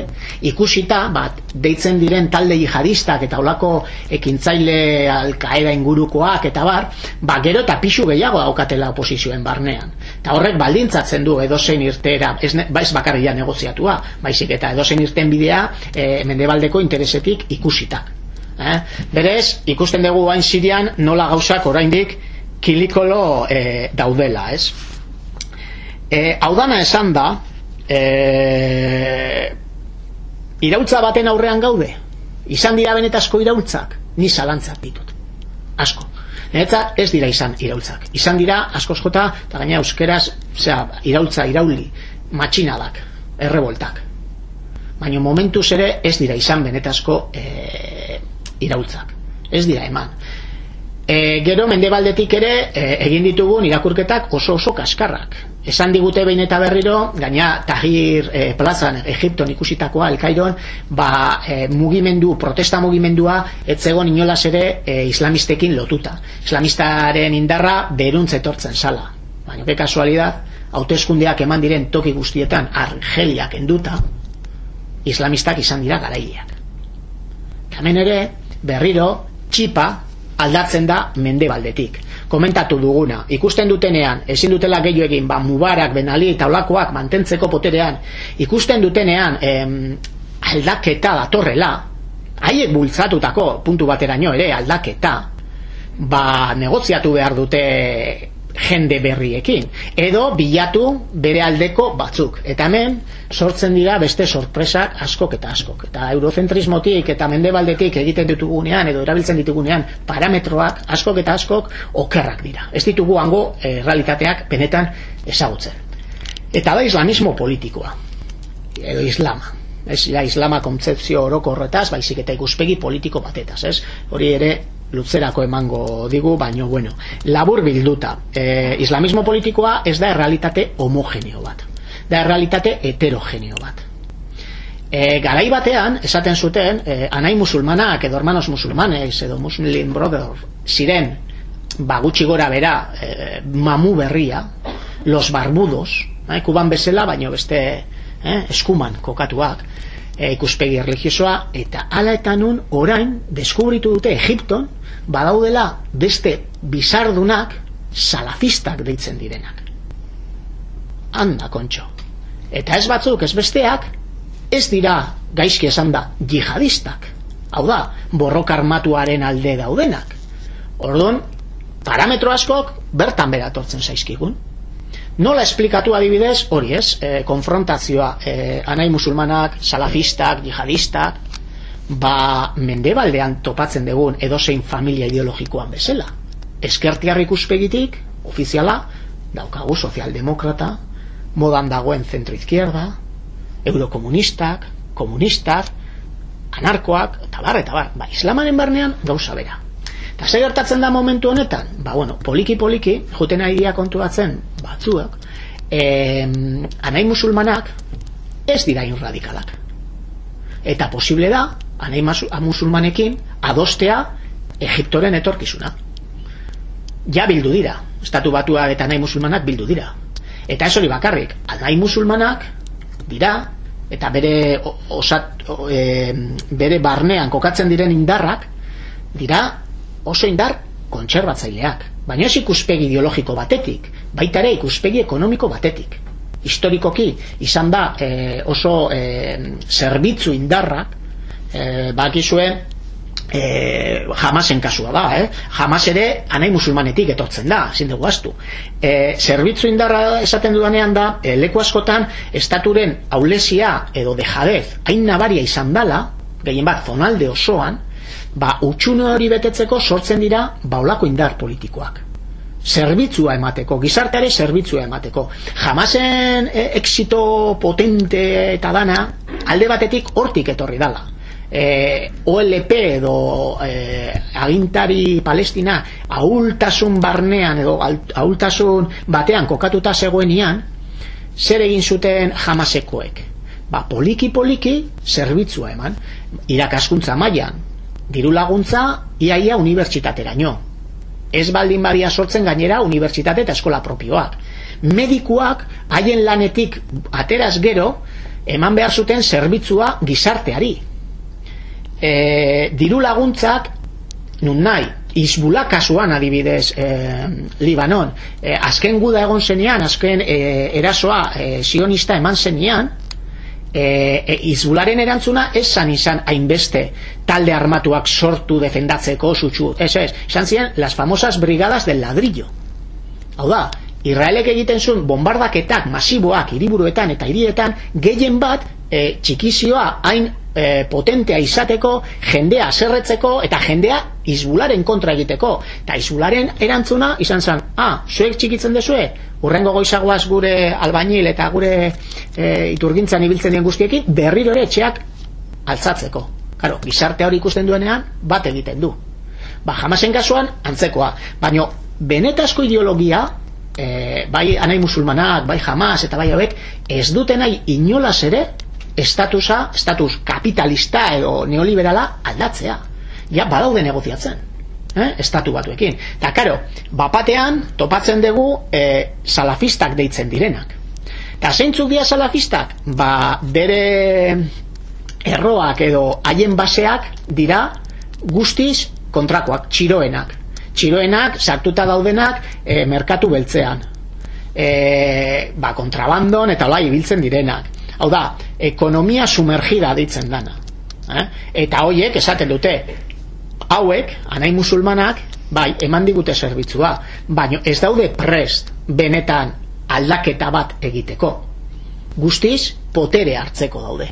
ikusita bat deitzen diren talde jihadistak eta olako ekintzaile alkaeda ingurukoak eta bar ba gero eta pixu gehiago daukatela oposizioen barnean eta horrek baldintzatzen du edozein irtera ez, ba ez bakarria negoziatua baizik eta edozein irten bidea e, mendebaldeko interesetik ikusita eh? berez ikusten dugu bain sirian nola gauzak oraindik kilikolo e, daudela, ez? E, hau dana esan da, e, irautza baten aurrean gaude, izan dira benetazko iraultzak ni zalantzak ditut asko Eta ez dira izan iraultzak. Izan dira, askoz jota, eta gaina euskeraz, zera, iraultza, irauli, matxinadak, erreboltak. Baina momentuz ere ez dira izan benetazko e, iraultzak. Ez dira eman. E, gero mendebaldetik ere e, egin ditugun irakurketak oso oso kaskarrak. Esan digute behin eta berriro, gaina Tahir e, plazan Egipton ikusitakoa Elkairon, ba, e, mugimendu, protesta mugimendua etzegon inolaz ere e, islamistekin lotuta. Islamistaren indarra beruntz etortzen sala. Baina, ke kasualidad, hauteskundeak eman diren toki guztietan argeliak enduta, islamistak izan dira garaileak. Kamen ere, berriro, txipa, aldatzen da mendebaldetik. Komentatu duguna, ikusten dutenean, ezin dutela gehiago egin, ba, mubarak, benali eta olakoak mantentzeko poterean, ikusten dutenean em, aldaketa datorrela, haiek bultzatutako puntu bateraino ere aldaketa, ba, negoziatu behar dute jende berriekin. Edo bilatu bere aldeko batzuk. Eta hemen sortzen dira beste sorpresak askok eta askok. Eta eurocentrismotik eta mendebaldetik egiten ditugunean edo erabiltzen ditugunean parametroak askok eta askok okerrak dira. Ez ditugu hango e, realitateak benetan ezagutzen. Eta da islamismo politikoa. Edo islama. Ez ja, islama kontzepzio orokorretaz baizik eta ikuspegi politiko batetaz ez? Hori ere luzerako emango digu, baino bueno, labur bilduta. E, islamismo politikoa ez da errealitate homogeneo bat. Da errealitate heterogeneo bat. E, garai batean, esaten zuten, e, anai musulmanak edo hermanos musulmanes edo muslim brother ziren, ba gutxi gora bera, e, mamu berria, los barbudos, eh, kuban bezala, baino beste eh, eskuman kokatuak, e, ikuspegi religiosoa, eta ala eta nun orain deskubritu dute Egipton, badaudela beste bizardunak salafistak deitzen direnak. Anda kontxo. Eta ez batzuk ez besteak ez dira gaizki esan da jihadistak. Hau da borrok armatuaren alde daudenak. Orduan parametro askok bertan beratortzen zaizkigun. Nola esplikatu adibidez hori ez e, konfrontazioa e, anai musulmanak salafistak, jihadistak ba mendebaldean topatzen dugun edozein familia ideologikoan bezala. Eskertiarri ikuspegitik, ofiziala, daukagu sozialdemokrata, modan dagoen zentro izquierda, eurokomunistak, komunistak, anarkoak, eta bar, eta bar, ba, islamaren barnean gauza bera. Eta ze gertatzen da momentu honetan? Ba, bueno, poliki-poliki, juten aidia kontuatzen batzuak, eh, anai musulmanak ez dira radikalak. Eta posible da, anai musulmanekin adostea Egiptoren etorkizuna. Ja bildu dira. Estatu batua eta anai musulmanak bildu dira. Eta ez hori bakarrik. Anai musulmanak dira eta bere osat, e, bere barnean kokatzen diren indarrak dira oso indar kontserbatzaileak. Baina ez ikuspegi ideologiko batetik baita ere ikuspegi ekonomiko batetik. Historikoki izan da e, oso zerbitzu indarrak e, bakizue e, jamasen kasua da eh? jamas ere anai musulmanetik etortzen da zin dugu astu e, zerbitzu indarra esaten dudanean da e, leku askotan estaturen aulesia edo dejadez hain nabaria izan dala gehien bat zonalde osoan ba utxune hori betetzeko sortzen dira baulako indar politikoak zerbitzua emateko, gizarteare zerbitzua emateko. Jamasen e, exito potente eta dana, alde batetik hortik etorri dala e, OLP edo e, agintari palestina ahultasun barnean edo ahultasun batean kokatuta zegoenian zer egin zuten jamasekoek ba poliki poliki zerbitzua eman irakaskuntza mailan diru laguntza iaia unibertsitateraino ez baldin badia sortzen gainera unibertsitate eta eskola propioak. Medikuak haien lanetik ateraz gero eman behar zuten zerbitzua gizarteari e, diru laguntzak nun nahi. Izbula kasuan adibidez e, Libanon. E, azken guda egon zenean azken e, erasoa e, sionista eman zenean e, e, izbularen erantzuna esan izan hainbeste talde armatuak sortu defendatzeko zutxu ez ez, izan ziren las famosas brigadas del ladrillo. Hau da, Israelek egiten zuen bombardaketak masiboak hiriburuetan eta hirietan gehien bat e, txikizioa hain e, potentea izateko jendea zerretzeko eta jendea izbularen kontra egiteko. Eta izbularen erantzuna izan zen ah, zuek txikitzen dezue urrengo goizagoaz gure albainil eta gure e, iturgintzan ibiltzen dien guztiekin berriro ere etxeak altzatzeko Claro, gizarte hori ikusten duenean bat egiten du. Ba, jamasen kasuan antzekoa, baino benetazko ideologia e, bai anai musulmanak, bai jamas eta bai hauek ez dute nahi inolaz ere estatusa, status kapitalista edo neoliberala aldatzea. Ja, badaude negoziatzen. Eh? estatu batuekin. Eta, karo, bapatean topatzen dugu e, salafistak deitzen direnak. Eta zeintzuk dira salafistak? Ba, bere erroak edo haien baseak dira guztiz kontrakoak, txiroenak. Txiroenak, sartuta daudenak, e, merkatu beltzean. E, ba, kontrabandon eta olai ibiltzen direnak hau da, ekonomia sumergida ditzen dana eh? eta hoiek esaten dute hauek, anai musulmanak bai, eman digute zerbitzua baino ez daude prest benetan aldaketa bat egiteko guztiz potere hartzeko daude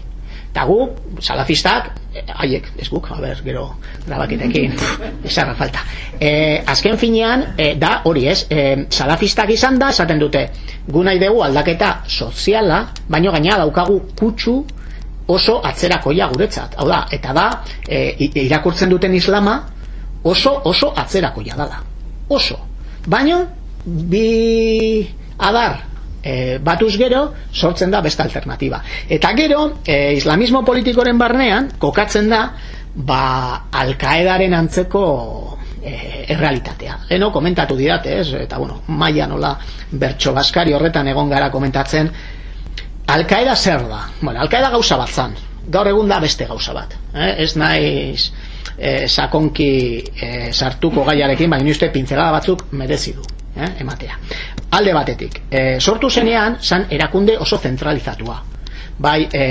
eta gu, salafistak eh, haiek, ez guk, a ber, gero grabakitekin, esarra falta. E, azken finean, e, da hori ez, e, salafistak izan da esaten dute, gu nahi dugu aldaketa soziala, baino gaina daukagu kutsu oso atzerakoia guretzat, hau da, eta da e, irakurtzen duten islama oso, oso atzerakoia dala. Oso, baino bi adar e, batuz gero sortzen da beste alternatiba eta gero e, islamismo politikoren barnean kokatzen da ba alkaedaren antzeko e, errealitatea. Eno komentatu didate ez? Eta bueno maia nola bertso baskari horretan egon gara komentatzen alkaeda zer da? Bueno, alkaeda gauza bat zan. Gaur egun da beste gauza bat eh? ez naiz e, sakonki e, sartuko gaiarekin baina uste pintzelada batzuk merezi du eh, ematea. Alde batetik, e, sortu zenean, zan erakunde oso zentralizatua. Bai, e,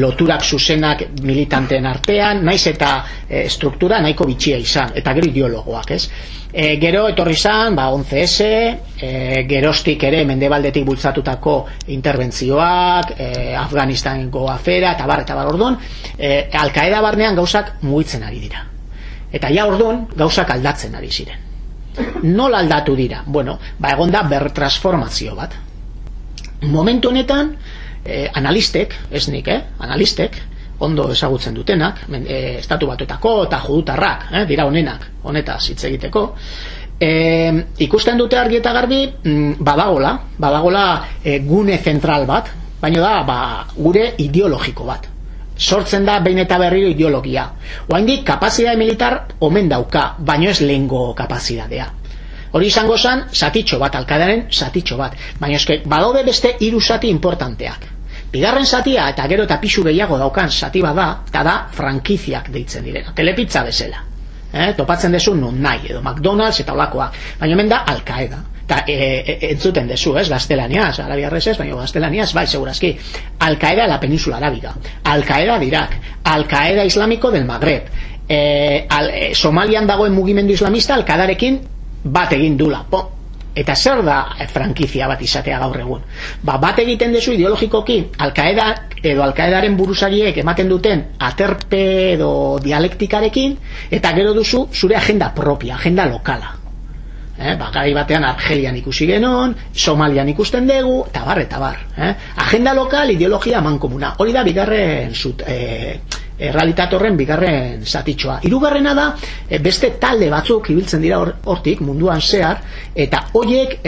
loturak zuzenak militanteen artean, naiz eta e, struktura nahiko bitxia izan, eta gero ideologoak, ez? E, gero etorri zan, ba, 11S, e, gerostik ere mendebaldetik bultzatutako interbentzioak, e, Afganistango afera, eta bar, eta bar, orduan, e, alkaeda barnean gauzak mugitzen ari dira. Eta ja orduan, gauzak aldatzen ari ziren nola aldatu dira bueno, ba egon da bertransformazio bat momentu honetan eh, analistek, ez nik, eh? analistek ondo ezagutzen dutenak eh, estatu batuetako eta judutarrak eh? dira honenak, honetaz hitz egiteko eh, ikusten dute argi eta garbi mm, badagola badagola eh, gune zentral bat baina da ba, gure ideologiko bat sortzen da behin eta berriro ideologia. Oaindik kapazidade militar omen dauka, baino ez lehengo kapazidadea. Hori izango zen, satitxo bat, alkadaren satitxo bat. Baina eske, badaude beste hiru sati importanteak. Bigarren satia eta gero eta pixu gehiago daukan sati bada, eta da frankiziak deitzen direna. Telepizza bezala. Eh, topatzen dezu non nahi, edo McDonald's eta olakoa. Baina hemen da alkaeda eta e, e, entzuten dezu, ez, gaztelaniaz, arabiarrez ez, baina gaztelaniaz, bai, segurazki, Al-Qaeda la península arábiga, Al-Qaeda de Al-Qaeda islamiko del Magreb, e, al, e, Somalian dagoen mugimendu islamista Al-Qaedarekin bat egin dula, po, eta zer da frankizia bat izatea gaur egun? Ba, bat egiten dezu ideologikoki Al-Qaeda edo Al-Qaedaren buruzariek ematen duten aterpe edo dialektikarekin eta gero duzu zure agenda propia, agenda lokala eh, ba, batean Argelian ikusi genon, Somalian ikusten dugu, eta bar, eta bar. Eh? Agenda lokal, ideologia eman komuna. Hori da, bigarren zut, eh, errealitate horren bigarren zatitxoa. Hirugarrena da e, beste talde batzuk ibiltzen dira hortik munduan zehar eta hoiek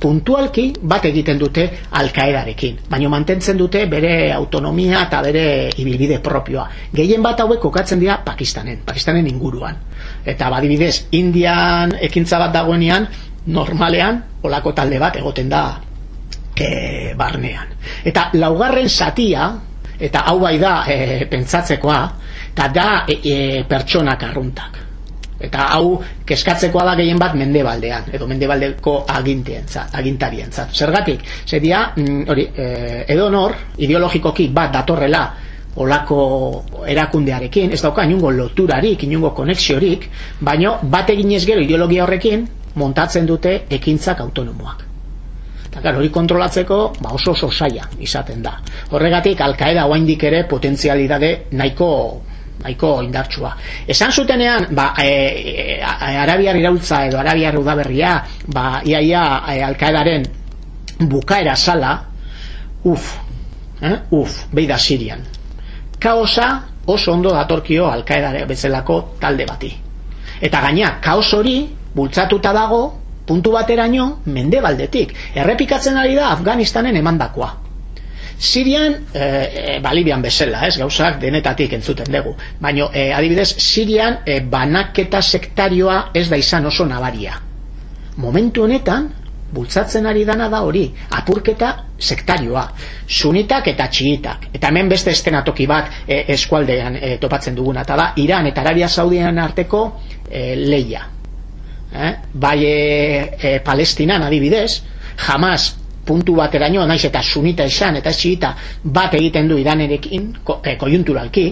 puntualki bat egiten dute alkaedarekin. Baina mantentzen dute bere autonomia eta bere ibilbide propioa. Gehien bat hauek kokatzen dira Pakistanen, Pakistanen inguruan. Eta badibidez, Indian ekintza bat dagoenean, normalean, olako talde bat egoten da e, barnean. Eta laugarren satia, eta hau bai da e, pentsatzekoa eta da e, e, pertsonak arruntak. Eta hau keskatzekoa da gehien bat mendebaldean edo mendebaldeko agintarientzat agintarientzat. Zergatik seria mm, hori e, edo nor ideologikoki bat datorrela olako erakundearekin ez dauka inungo loturarik inungo konexiorik baino bat eginez gero ideologia horrekin montatzen dute ekintzak autonomoak Eta gara, hori kontrolatzeko ba oso oso saia izaten da. Horregatik, alkaeda oaindik ere potentzialidade nahiko nahiko indartsua. Esan zutenean, ba, e, e, Arabiar irautza edo Arabiar udaberria, ba, iaia e, alkaedaren bukaera sala, uf, eh? uf, behi da Sirian. Kaosa oso ondo datorkio alkaedare bezalako talde bati. Eta gaina, kaos hori bultzatuta dago, puntu bateraino, mendebaldetik. Errepikatzen ari da Afganistanen emandakoa. Sirian, e, e, ba, Libian bezala, ez, gauzak denetatik entzuten dugu. Baina, e, adibidez, Sirian e, banaketa sektarioa ez da izan oso nabaria. Momentu honetan, bultzatzen ari dana da hori, apurketa sektarioa, sunitak eta txigitak. Eta hemen beste estenatoki bat e, eskualdean e, topatzen duguna, eta da, Iran eta Arabia Saudian arteko e, leia. Eh? Bai e, e, Palestinan adibidez, jamaz puntu bateraino naiz eta sunita izan eta xiita bat egiten du iranerekin ko, e, kojunturalki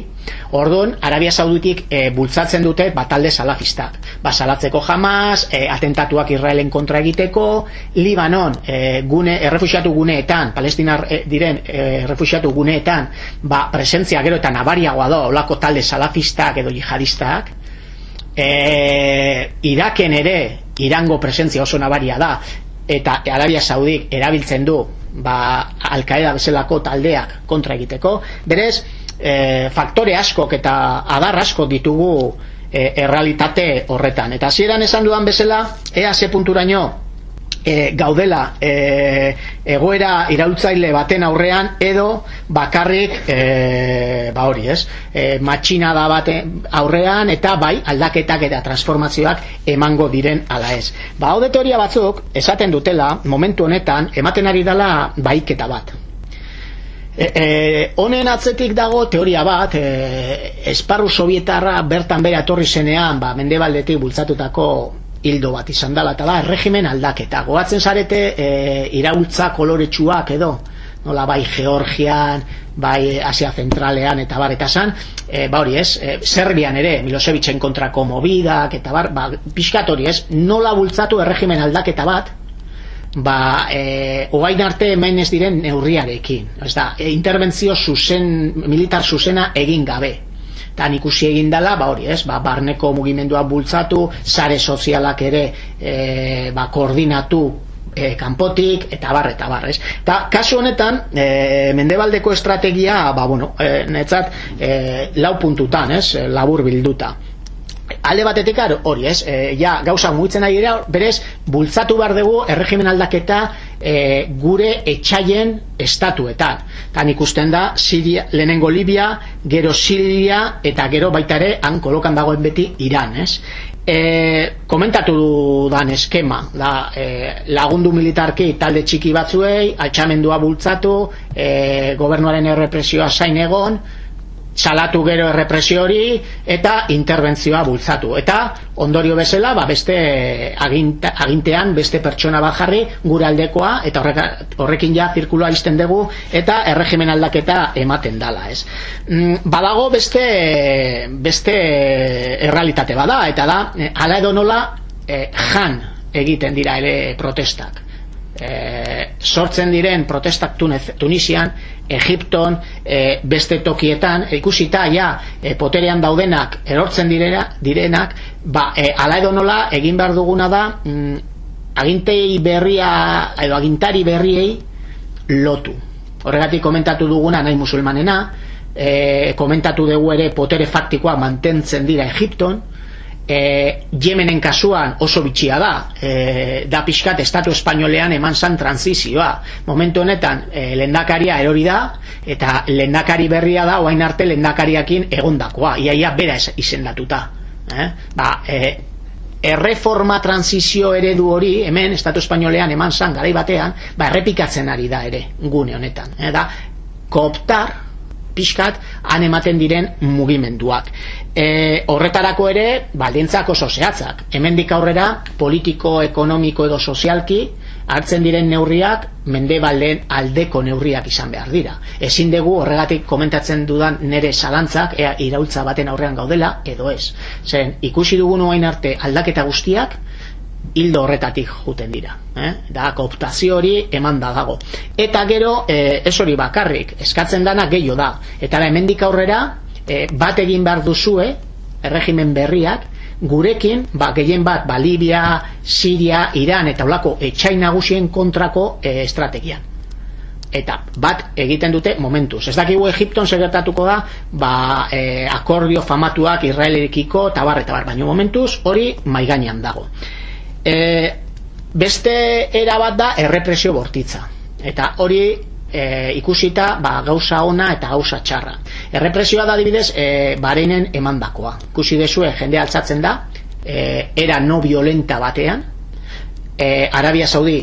orduan Arabia Sauditik e, bultzatzen dute batalde salafistak ba, salatzeko jamaz, e, atentatuak Israelen kontra egiteko Libanon e, gune, errefusiatu guneetan palestinar e, diren errefusiatu guneetan ba, presentzia gero eta nabariagoa da olako talde salafistak edo jihadistak e, Iraken ere Irango presentzia oso nabaria da. Eta Arabia Saudik erabiltzen du ba, Alkaeda bezalako taldeak kontra egiteko. Berez e, faktore askok eta adar asko ditugu e, errealitate horretan. Eta hasieran esan dudan bezala ea ze punturaino e, gaudela e, egoera irautzaile baten aurrean edo bakarrik e, ba hori ez? E, matxina da bate aurrean eta bai aldaketak eta transformazioak emango diren ala ez. Ba hau teoria batzuk esaten dutela momentu honetan ematen ari dela baiketa bat. E, e, honen atzetik dago teoria bat e, esparru sovietarra bertan bere atorri zenean ba, mendebaldetik bultzatutako hildo bat izan dela eta da erregimen aldaketa. Goatzen zarete e, iraultza koloretsuak edo nola bai Georgian bai Asia Zentralean eta bar eta san e, ba hori ez e, Serbian ere Milosevicen kontrako mobidak eta bar ba, pixkat hori ez nola bultzatu erregimen aldaketa bat ba e, oain arte hemen ez diren neurriarekin. Ez da, e, interbentzio zuzen militar zuzena egin gabe tan ikusi egin dela, ba hori, ez, ba, barneko mugimendua bultzatu, sare sozialak ere e, ba, koordinatu e, kanpotik, eta bar, eta bar, ez. Ta, kasu honetan, e, mendebaldeko estrategia, ba, bueno, e, netzat, e, lau puntutan, ez, labur bilduta alde batetik hori ez, e, ja, gauza mugitzen ari dira, berez, bultzatu behar dugu erregimen aldaketa e, gure etxaien estatuetan. Tan ikusten da, Siria, lehenengo Libia, gero Siria, eta gero baita ere, han kolokan dagoen beti Iran, ez? E, komentatu dan eskema, da, e, lagundu militarki talde txiki batzuei, altxamendua bultzatu, e, gobernuaren errepresioa zain egon, salatu gero errepresio hori eta interbentzioa bultzatu. Eta ondorio bezala ba beste agintean beste pertsona bat jarri gure aldekoa eta horrekin ja zirkuloa izten dugu eta erregimen aldaketa ematen dala ez? Mm, badago beste beste errealitate bada eta da ala edo nola eh, jan egiten dira ere protestak e, sortzen diren protestak Tunisian, Egipton, e, beste tokietan, ikusita ja e, poterean daudenak erortzen direna, direnak, ba, e, ala edo nola egin behar duguna da mm, agintei berria edo agintari berriei lotu. Horregatik komentatu duguna nahi musulmanena, e, komentatu dugu ere potere faktikoa mantentzen dira Egipton, e, Yemenen kasuan oso bitxia da. E, da pixkat estatu espainolean eman zan transizioa momentu honetan e, lendakaria erori da eta lendakari berria da oain arte lendakariakin egondakoa. Iaia bera izendatuta. Eh? ba, e, erreforma transizio eredu hori hemen estatu espainolean eman zan garai batean ba, errepikatzen ari da ere gune honetan. Eh? da kooptar pixkat han ematen diren mugimenduak e, horretarako ere baldintzak oso zehatzak hemendik aurrera politiko, ekonomiko edo sozialki hartzen diren neurriak mendebalen aldeko neurriak izan behar dira ezin dugu horregatik komentatzen dudan nere zalantzak ea iraultza baten aurrean gaudela edo ez zen ikusi dugu noain arte aldaketa guztiak hildo horretatik juten dira. Eh? Da, kooptazio hori eman da dago. Eta gero, e, ez hori bakarrik, eskatzen dana gehiago da. Eta hemendik aurrera, e, bat egin behar duzue, erregimen berriak, gurekin, ba, gehien bat, ba, Libia, Siria, Iran, eta olako, etxain nagusien kontrako e, estrategian. Eta bat egiten dute momentuz. Ez dakigu Egipton segertatuko da, ba, e, akordio famatuak Israelikiko eta bar, eta bar, baina momentuz hori maiganean dago. E, beste era bat da errepresio bortitza. Eta hori e, ikusita ba, gauza ona eta gauza txarra errepresioa da dibidez e, bareinen emandakoa. Ikusi desue jende altzatzen da e, era no violenta batean. E, Arabia Saudi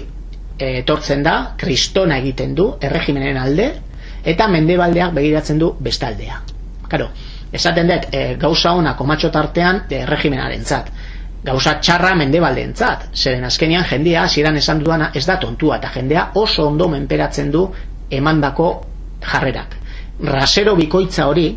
etortzen da kristona egiten du erregimenen alde eta mendebaldeak begiratzen du bestaldea. Claro, esaten dut e, gauza ona komatxo tartean e, zat gauza txarra mendebaldeentzat. Zeren azkenian jendea hasieran esan duana ez da tontua eta jendea oso ondo menperatzen du emandako jarrerak rasero bikoitza hori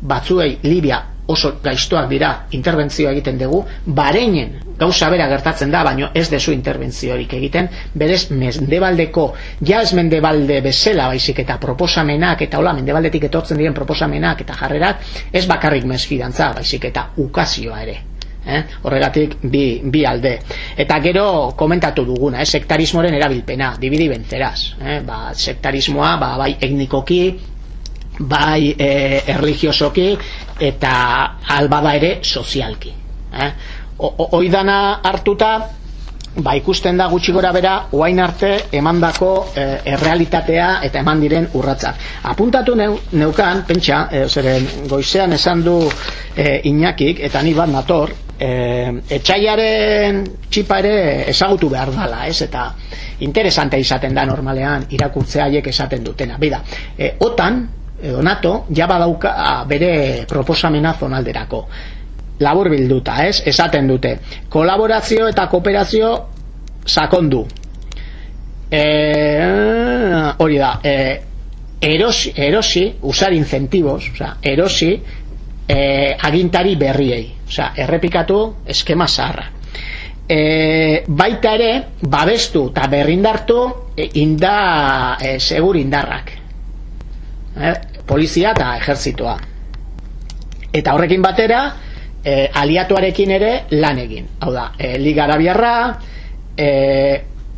batzuei Libia oso gaiztoak dira interbentzioa egiten dugu bareinen gauza bera gertatzen da baino ez dezu interbentziorik egiten berez mendebaldeko ja ez mendebalde bezala baizik eta proposamenak eta hola mendebaldetik etortzen diren proposamenak eta jarrerak ez bakarrik mesfidantza baizik eta ukazioa ere eh? horregatik bi, bi alde eta gero komentatu duguna eh? sektarismoren erabilpena dibidi bentzeraz eh? ba, sektarismoa ba, bai etnikoki bai eh, erligiosoki eta albada ere sozialki eh? oidana hartuta ba, ikusten da gutxi gora bera oain arte emandako e, errealitatea eta eman diren urratza apuntatu neu, neukan, pentsa e, zeren goizean esan du e, inakik eta ni bat nator e, etxaiaren txipa ere ezagutu behar dala ez? Eta interesante izaten da normalean irakurtzea haiek esaten dutena. Bida, e, otan edo nato jaba dauka bere proposamena zonalderako labur bilduta, ez? Esaten dute. Kolaborazio eta kooperazio sakondu. E, hori da, e, erosi, erosi, usar incentivos, o sea, erosi e, agintari berriei. O sea, errepikatu eskema zaharra. E, baita ere, babestu eta berrindartu e, inda, e, segur indarrak. E, polizia eta ejertzitoa. Eta horrekin batera, e, aliatuarekin ere lan egin. Hau da, e, Liga Arabiarra, e,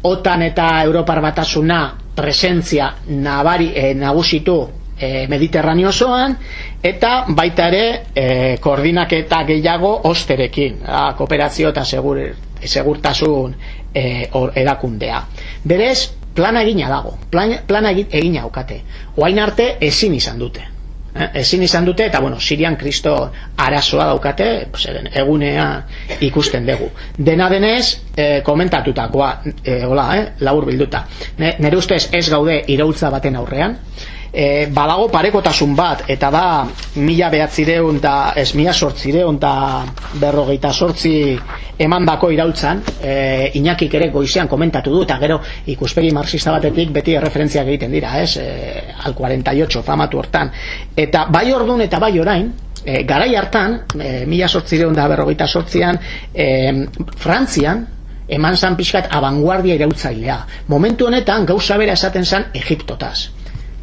OTAN eta Europar Batasuna presentzia nabari, e, nagusitu e, Mediterraneo osoan, eta baita ere e, koordinaketa gehiago osterekin, a, kooperazio eta segur, segurtasun e, or, erakundea. Berez, plana egina dago, plan, plana egina aukate. Oain arte ezin izan dute. Eh, ezin izan dute eta bueno, Sirian Kristo arazoa daukate pues, egunea ikusten dugu. Dena denez eh, komentatutakoa eh, hola, eh, labur bilduta. Nire ustez ez gaude iraultza baten aurrean e, badago parekotasun bat eta da mila behatzireun eta ez mila sortzireun eta berrogeita sortzi emandako iraultzan e, inakik ere goizean komentatu du eta gero ikuspegi marxista batetik beti referentziak egiten dira ez, e, al 48 famatu hortan. Eta bai ordun eta bai orain e, garai hartan e, mila sortzireun da berrogeita sortzian e, Frantzian eman zan pixkat abanguardia irautzailea momentu honetan gauza bera esaten zan Egiptotaz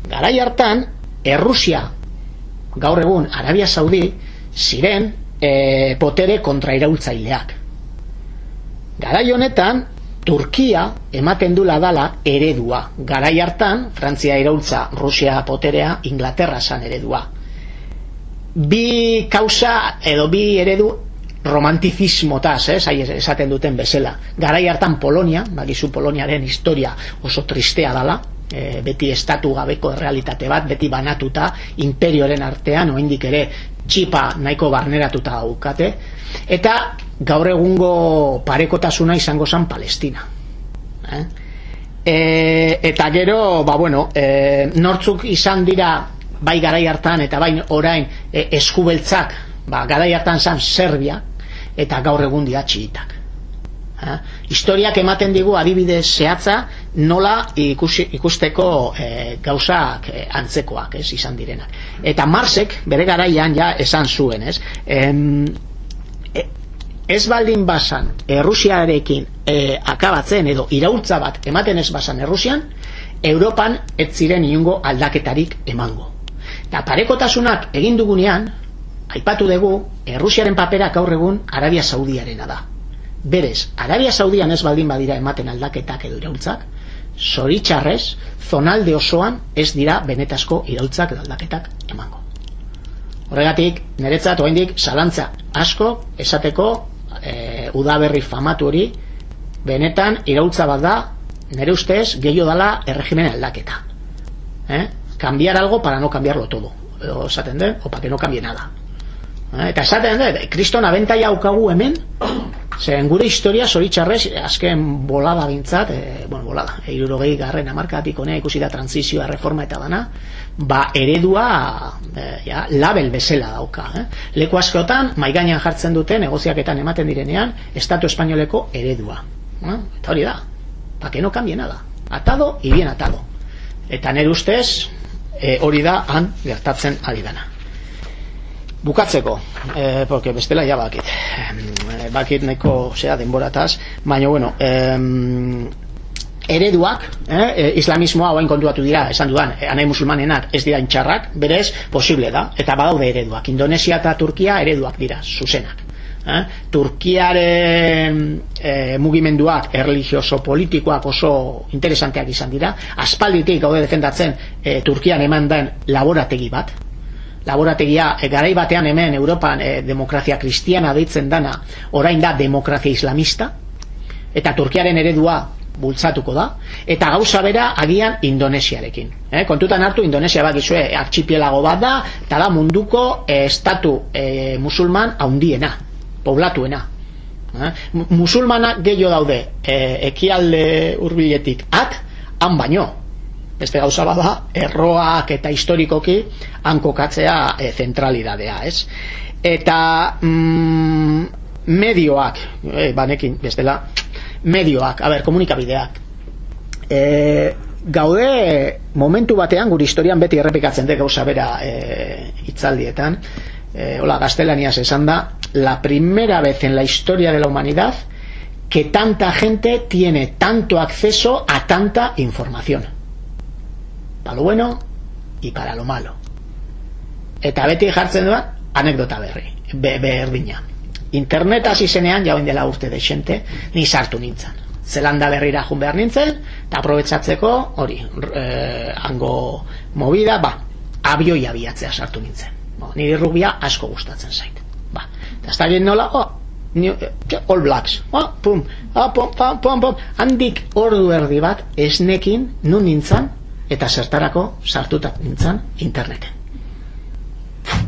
garai hartan Errusia gaur egun Arabia Saudi ziren e, potere kontrairaultzaileak. Garai honetan Turkia ematen du dala eredua. Garai hartan Frantzia iraultza Rusia poterea Inglaterra san eredua. Bi kausa edo bi eredu romantizismotaz, eh, esaten duten bezala. Garai hartan Polonia, bagizu Poloniaren historia oso tristea dala, e, beti estatu gabeko realitate bat, beti banatuta imperioren artean, oindik ere txipa nahiko barneratuta daukate, eta gaur egungo parekotasuna izango zen Palestina. Eh? E, eta gero, ba bueno, e, nortzuk izan dira bai garai hartan eta bai orain e, eskubeltzak, ba, garai hartan zan Serbia, eta gaur egun dira txiitak. Ha? Historiak ematen digu adibide zehatza nola ikusi, ikusteko e, gauzak e, antzekoak ez izan direnak. Eta Marsek bere garaian ja esan zuen, ez? Em, e, ez baldin basan Errusiarekin e, akabatzen edo iraultza bat ematen ez basan Errusian, Europan ez ziren inungo aldaketarik emango. Eta parekotasunak egin dugunean, aipatu dugu, Errusiaren papera gaur egun Arabia Saudiarena da. Berez, Arabia Saudian ez baldin badira ematen aldaketak edo iraultzak, zoritxarrez, zonalde osoan ez dira benetazko iraultzak edo aldaketak emango. Horregatik, niretzat oraindik zalantza asko esateko e, udaberri famatu hori benetan iraultza bat da nire ustez gehiago dala erregimen aldaketa. Eh? Cambiar algo para no cambiarlo todo. O esaten den, o para que no cambie nada. Eh? Eta esaten den, kriston abentaia aukagu hemen, Zeren gure historia zoritxarrez, azken bolada bintzat, e, bueno, bolada, eirurogei garren amarkatik honea ikusi da transizioa, reforma eta dana, ba, eredua e, ja, label bezala dauka. Eh? Leku askotan, maiganean jartzen dute, negoziaketan ematen direnean, Estatu Espainoleko eredua. Eh? Eta hori da, pa que no cambie nada. Atado, y bien atado. Eta nire ustez, e, hori da, han gertatzen ari dana. Bukatzeko, eh, porque bestela ja bakit. Eh, bakit neko, sea, denborataz, baina, bueno, eh, ereduak, eh, e, islamismoa hain kontuatu dira, esan dudan, eh, anai musulmanenak ez dira intxarrak, berez, posible da, eta badaude ereduak. Indonesia eta Turkia ereduak dira, zuzenak. Eh? Turkiaren eh, mugimenduak erreligioso politikoak oso interesanteak izan dira aspalditik gaude defendatzen eh, Turkian eman den laborategi bat laborategia e, garai batean hemen Europan e, demokrazia kristiana deitzen dana orain da demokrazia islamista eta Turkiaren eredua bultzatuko da eta gauza bera agian Indonesiarekin eh? kontutan hartu Indonesia bat gizue archipielago bat da eta da munduko e, estatu e, musulman haundiena poblatuena eh? musulmanak gehiago daude e, ekialde urbiletik at han baino beste gauza bada erroak eta historikoki hankokatzea e, zentralidadea, ez? Eta mm, medioak, e, banekin, bestela, medioak, a ber, komunikabideak. E, gaude momentu batean gure historian beti errepikatzen de gauza bera e, itzaldietan, e, hola, gaztelaniaz esan da, la primera vez en la historia de la humanidad que tanta gente tiene tanto acceso a tanta información para lo bueno y para lo malo. Eta beti jartzen duan anekdota berri be, berdina. Internet hasi zenean jauen dela urte de xente ni sartu nintzen. Zelanda berrira jun behar nintzen eta aprobetsatzeko hori eh, hango movida ba abioi abiatzea sartu nintzen. Bo, nire rubia asko gustatzen zait. Ba, eta ez da nola oh, New, eh, All Blacks. Oh, pum, oh, pum, pum, pum, pum. handik ordu erdi bat esnekin nun nintzen eta zertarako sartuta nintzen interneten.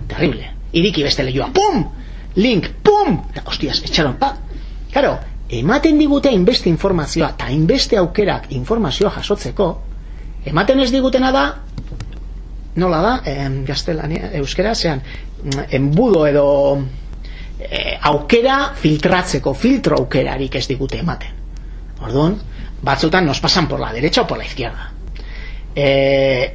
Terrible. Iriki beste lehioa. Pum! Link. Pum! Eta, hostias, etxaron. Pa! Karo, ematen digute inbeste informazioa eta inbeste aukerak informazioa jasotzeko, ematen ez digutena da, nola da, em, gaztelania, euskera, zean, enbudo edo e, aukera filtratzeko, filtro aukerarik ez digute ematen. Orduan, batzutan nos pasan por la derecha o por la izquierda e,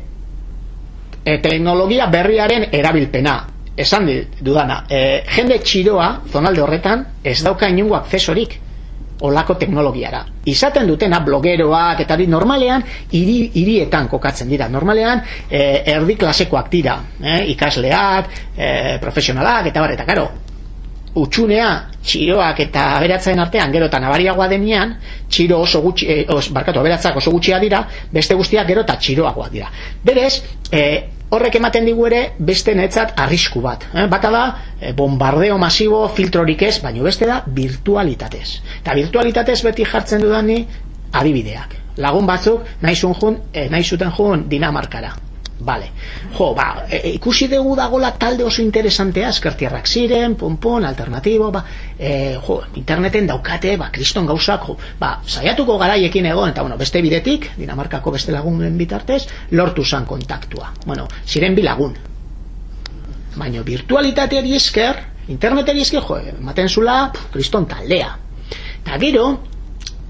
e, teknologia berriaren erabilpena. Esan dudana e, jende txiroa zonalde horretan ez dauka inungo akcesorik olako teknologiara. Izaten dutena blogeroak eta normalean hiri, hirietan kokatzen dira. Normalean e, erdi klasekoak dira e, ikasleak e, profesionalak eta bar eta karo utxunea txiroak eta aberatzen artean gero eta nabariagoa denean txiro oso gutxi eh, os, barkatu, aberatzak oso gutxia dira beste guztiak gero eta txiroagoa dira. Berez, eh, horrek ematen digu ere beste netzat arrisku bat eh? bata da, eh, bombardeo masibo filtrorik ez, baino beste da virtualitatez eta virtualitatez beti jartzen dudani adibideak. Lagun batzuk nahi, jun, eh, nahi zuten jun dinamarkara Vale. Jo, ba, e, e, ikusi dugu dagola talde oso interesantea, eskertierrak ziren, ponpon, alternatibo, ba, e, jo, interneten daukate, ba, kriston gauzak, jo, ba, saiatuko garaiekin egon, eta, bueno, beste bidetik, Dinamarkako beste lagunen bitartez, lortu zan kontaktua. Bueno, ziren bilagun. Baina, virtualitateari esker, internetari esker, jo, maten zula, kriston taldea. Eta gero,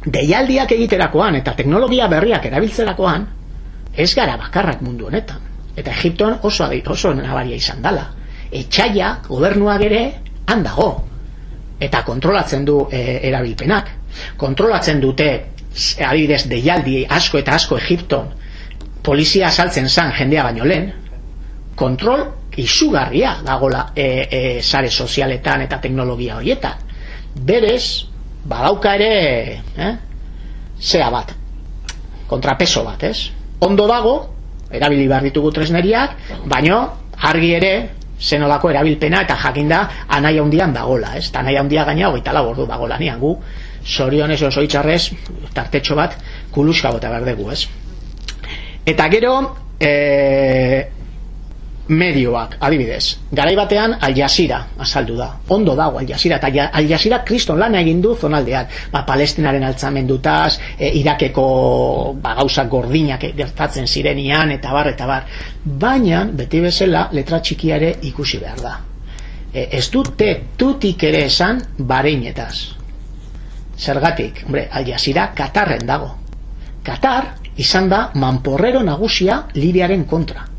deialdiak egiterakoan, eta teknologia berriak erabiltzerakoan, ez gara bakarrak mundu honetan. Eta Egipton oso oso nabaria izan dala. Etxaia gobernua ere handago eta kontrolatzen du e, erabilpenak. Kontrolatzen dute adibidez deialdi asko eta asko Egipton polizia saltzen zan jendea baino lehen. Kontrol izugarria dagola e, e, sare sozialetan eta teknologia horietan. Berez badauka ere eh, zea bat. Kontrapeso bat ez ondo dago erabili behar ditugu tresneriak baino argi ere zenolako erabilpena eta jakinda anaia handian dagola ez? Eta anaia handia gaina hogeita labordu dagola nian gu sorionez oso itxarrez tartetxo bat kuluska bota behar dugu ez? Eta gero e, medioak, adibidez. Garai batean Al Jazeera azaldu da. Ondo dago Al Jazeera eta Al Jazeera kriston lana egin du zonaldean. Ba, palestinaren altzamendutaz e, irakeko ba, gauza gordinak gertatzen zirenian eta bar, eta bar. Baina beti bezala letra txikiare ikusi behar da. E, ez dute tutik ere esan bareinetaz zergatik, hombre, Al Jazeera Katarren dago. Katar izan da manporrero nagusia Libiaren kontra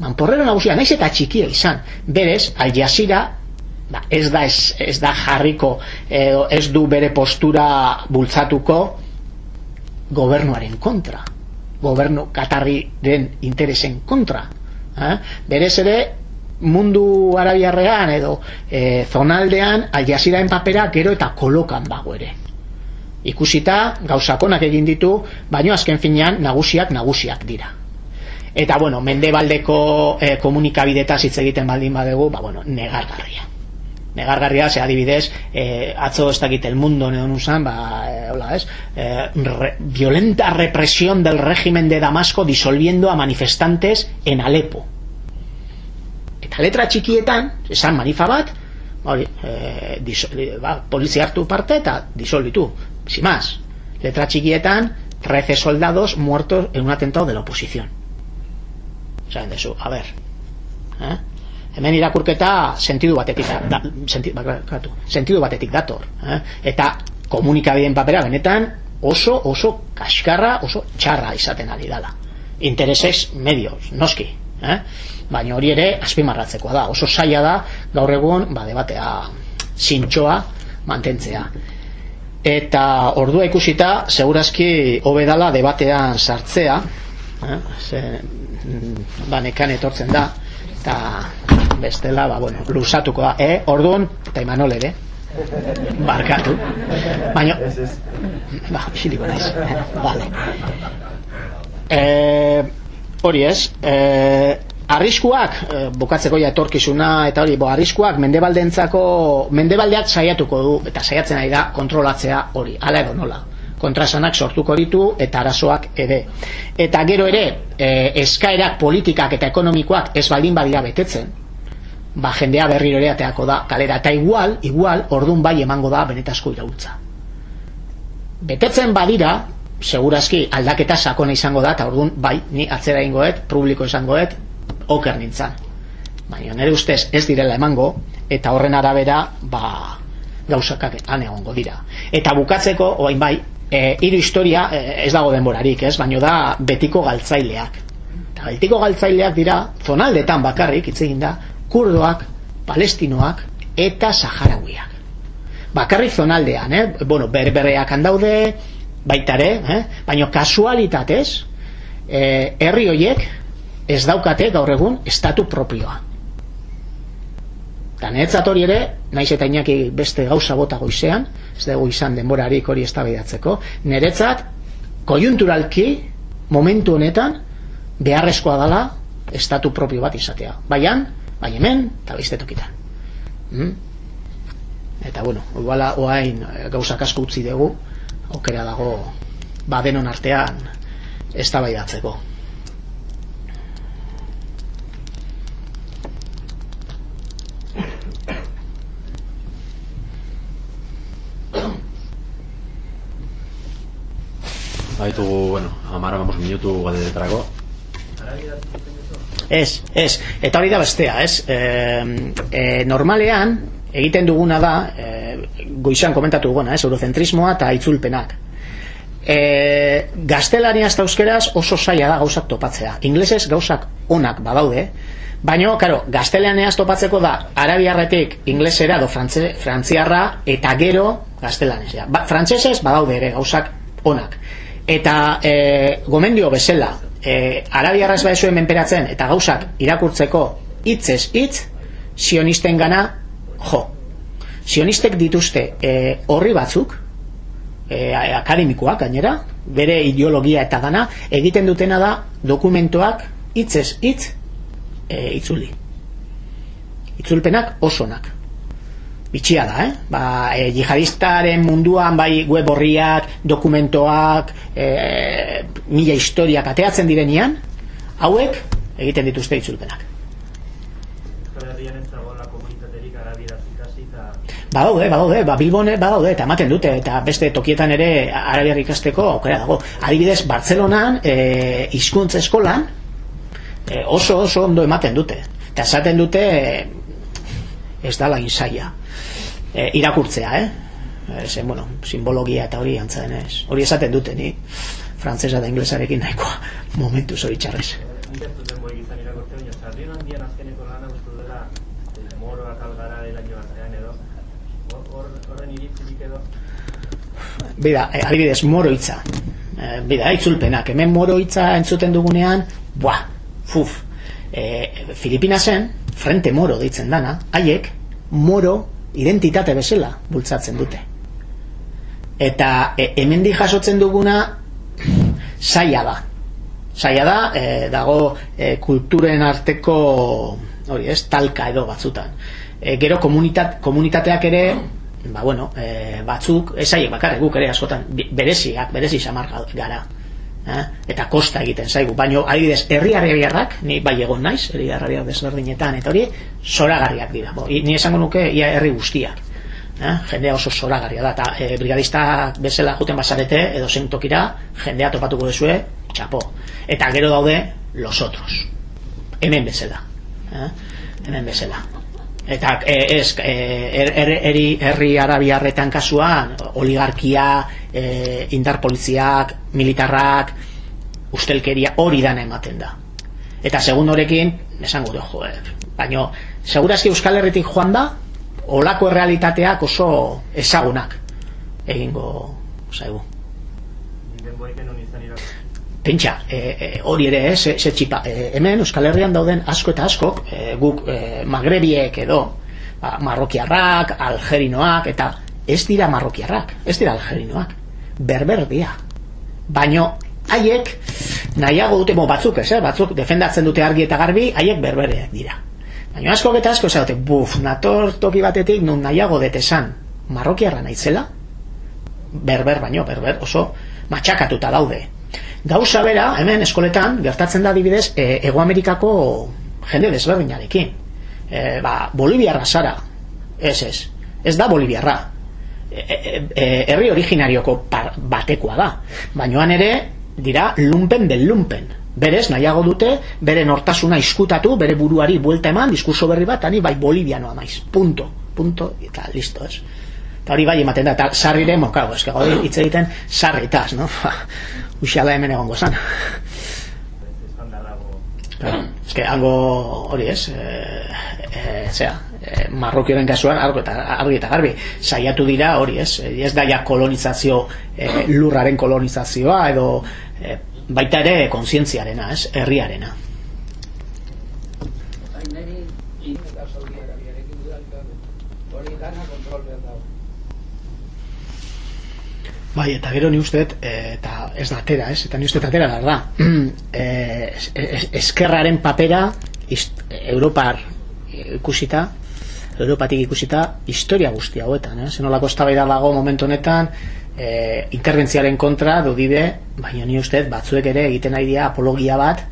manporrero nagusia naiz eta txikia izan. Berez Al Jazeera ba, ez da ez, ez da jarriko edo ez du bere postura bultzatuko gobernuaren kontra. Gobernu katarri interesen kontra eh? berez ere mundu arabiarrean edo e, zonaldean Al Jazeeraen papera gero eta kolokan dago ere. Ikusita gauzakonak egin ditu baino azken finean nagusiak nagusiak dira eta bueno, mendebaldeko e, komunikabidetaz hitz egiten baldin badegu, ba bueno, negargarria. Negargarria, ze adibidez, e, atzo ez dakit el mundo neon usan, ba, e, hola, es, e, re, violenta represión del régimen de Damasco disolviendo a manifestantes en Alepo. Eta letra txikietan, esan manifa bat, hori, e, ba, polizia hartu parte eta disolvitu, sin más. Letra txikietan, 13 soldados muertos en un atentado de la oposición Zain dezu, a ber eh? hemen irakurketa sentidu batetik da, senti, bakatu, sentidu batetik dator eh? eta komunikabideen papera benetan oso oso kaskarra oso txarra izaten ari dala intereses medios, noski eh? baina hori ere azpimarratzekoa da oso saia da gaur egun ba, debatea zintxoa mantentzea eta ordua ikusita segurazki hobedala debatean sartzea eh? Ze, ba, nekan etortzen da eta bestela ba, bueno, lusatuko da. Eh? orduan, eta imanol ere. Barkatu. Baina ba, xiliko naiz. Vale. eh, hori ez. Eh, arriskuak eh, bukatzeko ja etorkizuna eta hori, bo, arriskuak mendebaldentzako mendebaldeak saiatuko du eta saiatzen ari da kontrolatzea hori, ala edo nola kontrasanak sortuko ditu eta arazoak ere. Eta gero ere, e, eskaerak politikak eta ekonomikoak ez baldin badira betetzen, ba jendea berriro ere ateako da kalera. Eta igual, igual, ordun bai emango da benetasko irautza. Betetzen badira, segurazki aldaketa sakona izango da, eta ordun bai, ni atzera ingoet, publiko izangoet, oker nintzan. Baina nire ustez ez direla emango, eta horren arabera, ba, gauzakak anegongo dira. Eta bukatzeko, oain bai, e, hiru historia e, ez dago denborarik, ez? Baino da betiko galtzaileak. Eta betiko galtzaileak dira zonaldetan bakarrik hitz egin da kurdoak, palestinoak eta saharauiak. Bakarrik zonaldean, eh? Bueno, berbereak handaude baitare, eh? Baino kasualitatez, eh, herri hoiek ez daukate gaur egun estatu propioa. Eta niretzat hori ere, naiz eta inaki beste gauza bota goizean, ez dugu izan denborarik hori eztabaidatzeko, niretzat, kojunturalki, momentu honetan, beharrezkoa dala, estatu propio bat izatea. Baian, bai hemen, eta beste tokitan. Hmm? Eta bueno, iguala oain gauzak asko utzi dugu, okera dago, badenon artean, eztabaidatzeko. Baitugu, bueno, amara vamos minutu galderetarako. Ez, ez, eta hori da bestea, ez? E, e, normalean, egiten duguna da, e, goizan komentatu duguna, ez? Eurocentrismoa eta itzulpenak. E, gaztelania ez euskeraz oso zaila da gauzak topatzea. Inglesez gauzak onak badaude, Baina, karo, gazteleaneaz topatzeko da, arabiarretik inglesera edo frantze, frantziarra eta gero gaztelanezea. Ba, frantzesez badaude ere gauzak onak. Eta e, gomendio bezala, e, arabiarra ez baizuen menperatzen eta gauzak irakurtzeko hitzez hitz, sionisten gana jo. Sionistek dituzte e, horri batzuk, e, akademikoak gainera, bere ideologia eta dana, egiten dutena da dokumentoak hitzez hitz e, itzuli itzulpenak osonak bitxia da, eh? Ba, e, jihadistaren munduan bai web horriak, dokumentoak e, mila historiak ateatzen direnian hauek egiten dituzte itzulpenak Badaude, badaude, ba, Bilbone badaude, eta ematen dute, eta beste tokietan ere arabiar ikasteko aukera dago. Adibidez, Bartzelonan, e, izkuntz eskolan, e, oso oso ondo ematen dute eta esaten dute e, ez dala insaia e, irakurtzea eh? Zen, bueno, simbologia eta hori antzaren ez hori esaten dute ni frantzesa da inglesarekin nahikoa momentu zori txarrez Bida, adibidez, moro hitza. bida, itzulpenak. Hemen moro hitza entzuten dugunean, buah, fuf, e, Filipinasen, frente moro deitzen dana, haiek moro identitate bezala bultzatzen dute. Eta e, hemendi jasotzen duguna saia da. Saia da, e, dago e, kulturen arteko hori ez, talka edo batzutan. E, gero komunitat, komunitateak ere ba bueno, e, batzuk esaiek bakarrik guk ere askotan bereziak, berezi samar gara eh? eta kosta egiten zaigu. Baino adibidez herri herriarrak ni bai egon naiz herri herriar desberdinetan eta hori zoragarriak dira. Bo, ni esango nuke ia herri guztiak. Eh? jendea oso zoragarria da eta e, brigadista bezala juten basarete edo zein tokira jendea topatuko duzue txapo. Eta gero daude los otros. Hemen bezala. Eh? hemen bezala eta e, ez e, er, er, herri er, arabiarretan kasuan oligarkia e, indar poliziak militarrak ustelkeria hori dana ematen da. Eta segun horrekin esango du jo baino segurazki euskal herritik joan da olako errealitateak oso ezagunak egingo zaigu Pentsa, e, e, hori ere, eh, ze, txipa, e, hemen Euskal Herrian dauden asko eta asko, e, guk e, magrebiek edo, ba, marrokiarrak, algerinoak, eta ez dira marrokiarrak, ez dira algerinoak, berberdia. Baino, haiek, nahiago dute, mo, batzuk, ez, eh, batzuk, defendatzen dute argi eta garbi, haiek berbereak dira. Baina asko eta asko, zaute, buf, nator toki batetik, nun nahiago detesan, marrokiarra naizela, berber, baino, berber, oso, matxakatuta daude, Gauza bera, hemen eskoletan, gertatzen da dibidez, e, Ego Amerikako jende desberdinarekin. E, ba, Boliviarra zara, ez ez, ez da Boliviarra. E, e, e, herri originarioko batekoa da. Bainoan ere, dira lumpen del lumpen. Berez, nahiago dute, bere nortasuna iskutatu, bere buruari buelta eman, diskurso berri bat, ani bai bolivianoa maiz. Punto. Punto, eta listo, ez. Eta hori bai ematen da, eta sarrire mokago, ez que hitz egiten sarritaz, no? Uxala hemen egongo zan. Claro, es que algo hori es, eh, eh, sea, eh, marrokioren kasuan argi eta argi eta garbi saiatu dira hori ez da ja kolonizazio eh, lurraren kolonizazioa edo eh, baita ere kontzientziarena, es, herriarena. Bai, eta gero ni usteet, eh, eta ez da atera, ez? Eta ni usteet atera da, da. E, eskerraren papera Europar ikusita, Europatik ikusita, historia guztia hauetan, eh? Zenolako da dago momentu honetan, e, interventziaren kontra, dudide, baina ni usteet, batzuek ere egiten nahi dia apologia bat,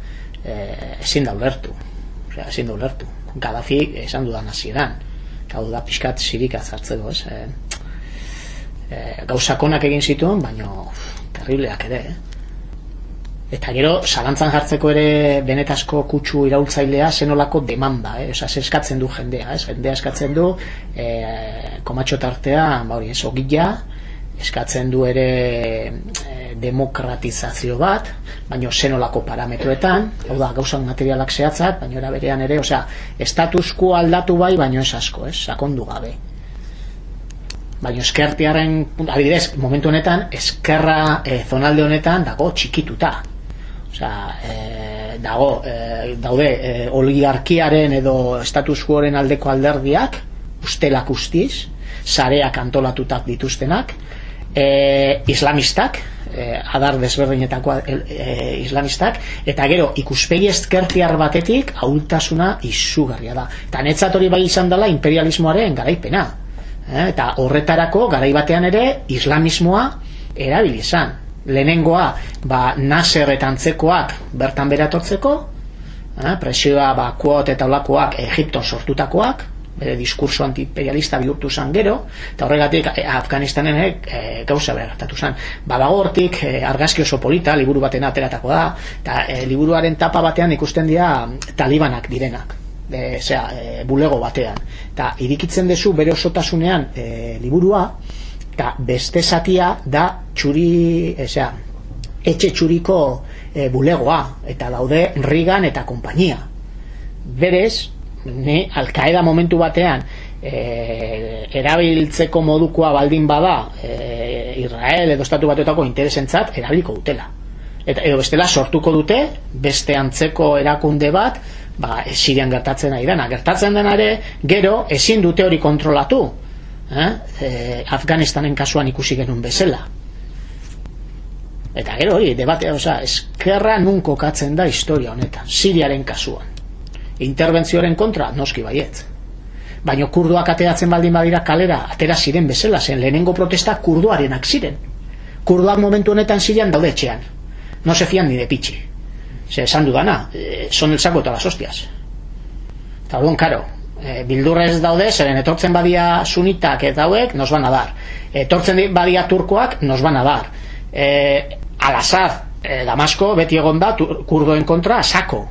e, ezin da ulertu. Osea, ezin da ulertu. Gadafi, esan dudan hasieran. Gau da, pixkat sirika zartzeko, ez? E, e, gauzakonak egin zituen, baino terribleak ere, eh? Eta gero, zalantzan jartzeko ere benetasko kutsu iraultzailea zenolako demanda, eh? Osa, eskatzen du jendea, eh? Jendea eskatzen du e, komatxo tartea, ba hori, ez, ogila, eskatzen du ere e, demokratizazio bat, baino zenolako parametroetan, hau da, gauzak materialak zehatzak, baino era berean ere, osea, estatusku aldatu bai, baino ez asko, ez, sakondu gabe. Baina eskertiaren, adibidez, momentu honetan, eskerra e, zonalde honetan dago txikituta. Osea, e, dago, e, daude, e, oligarkiaren edo status quoren aldeko alderdiak, ustelak ustiz, sareak antolatutak dituztenak, e, islamistak, e, adar desberdinetako e, islamistak, eta gero ikuspegi ezkertiar batetik ahultasuna izugarria da. Eta netzat hori bai izan dela imperialismoaren garaipena eta horretarako garai batean ere islamismoa erabili izan lehenengoa ba, naser eta antzekoak bertan beratortzeko eh, presioa ba, kuot eta olakoak Egipton sortutakoak bere diskurso antiimperialista bihurtu zan gero eta horregatik eh, Afganistanen eh, gauza bertatu zan ba, hortik eh, argazki oso polita liburu baten ateratako da eta eh, liburuaren tapa batean ikusten dira talibanak direnak e, zera, e, bulego batean. Eta irikitzen dezu bere osotasunean e, liburua eta beste zatia da txuri e, zera, etxe txuriko e, bulegoa eta daude Rigan eta konpainia. Berez ne, alkaeda momentu batean e, erabiltzeko modukoa baldin bada e, Israel edo estatu batuetako interesentzat erabiliko dutela. Eta edo bestela sortuko dute beste antzeko erakunde bat ba, Sirian gertatzen ari dena. Gertatzen dena ere, gero, ezin dute hori kontrolatu. Eh? E, Afganistanen kasuan ikusi genuen bezala. Eta gero hori, debate, oza, eskerra nun kokatzen da historia honetan, Siriaren kasuan. Interbentzioaren kontra, noski baiet. Baina kurduak ateratzen baldin badira kalera, atera ziren bezala, zen lehenengo protesta kurduarenak ziren. Kurduak momentu honetan Sirian daude etxean. No se fian ni de pitxi se esan dudana, e, son el saco todas las hostias. Eta orduan, karo, e, bildurrez daude, zeren etortzen badia sunitak eta hauek, nos van a dar. Etortzen badia turkoak, nos van a dar. E, alazaz, e, Damasko, beti egon da, kurdoen kontra, sako.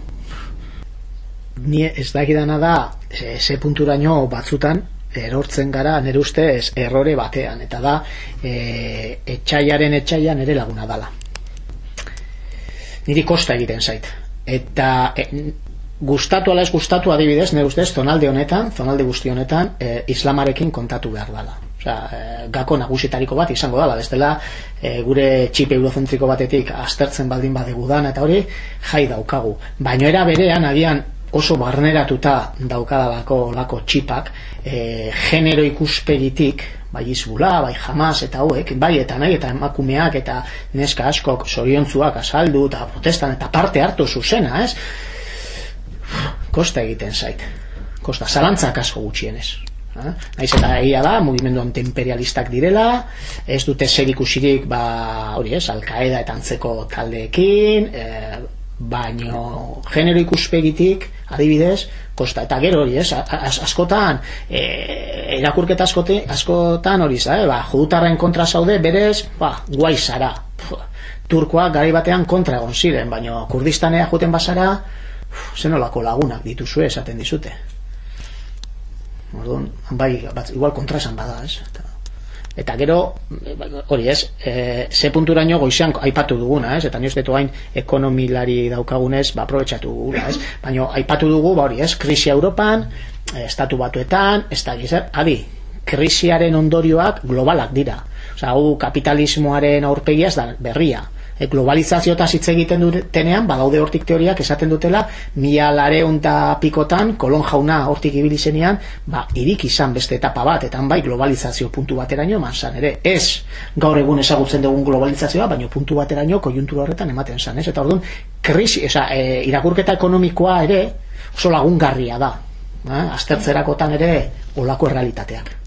Ni ez da da, e, ze punturaino batzutan, erortzen gara, nire ustez, errore batean, eta da, e, etxaiaren etxaian ere laguna dala niri kosta egiten zait. Eta e, gustatu ala ez gustatu adibidez nire ustez zonalde honetan zonalde guzti honetan e, islamarekin kontatu behar dala. Osea, e, gako nagusitariko bat izango dala bestela e, gure txipe eurozentriko batetik aztertzen baldin badegu dan eta hori jai daukagu. Baino era berean agian oso barneratuta daukadalako lako txipak e, genero ikuspegitik bai izbula, bai jamaz eta hauek bai eta nahi eta emakumeak eta neska askok soriontzuak azaldu eta protestan eta parte hartu zuzena ez? kosta egiten zait. Kosta, zalantzak asko gutxienez. Naiz eta egia da mugimendu antiimperialistak direla ez dute zer ikusirik ba, hori ez, alkaeda eta antzeko taldeekin eh, baino genero ikuspegitik adibidez, kosta eta gero hori ez, askotan e, erakurketa askote, askotan hori za, ba, judutarren kontra zaude berez, ba, guai zara turkoak gari batean kontra egon ziren baino kurdistanea juten basara zenolako lagunak dituzue esaten dizute Orduan, bai, bat, igual kontra esan bada, ez? Eta, eta gero hori ez e, ze punturaino goizean aipatu duguna ez? Eta nioz hain ekonomilari daukagunez ba aprobetxatu dugula ez? Baina aipatu dugu ba hori ez krisia Europan e, estatu batuetan ez da gizar adi krisiaren ondorioak globalak dira. Osa, hau kapitalismoaren aurpegia ez da berria e, globalizazio eta hitz egiten dutenean badaude hortik teoriak esaten dutela mila lareunta pikotan kolon jauna hortik ibili zenean ba, irik izan beste etapa bat eta bai globalizazio puntu bateraino eman zan ere. Ez gaur egun ezagutzen dugun globalizazioa baino puntu bateraino kojuntura horretan ematen zan ez? Eta orduan krisi, esa, e, irakurketa ekonomikoa ere oso lagungarria da eh? aztertzerakotan ere olako errealitateak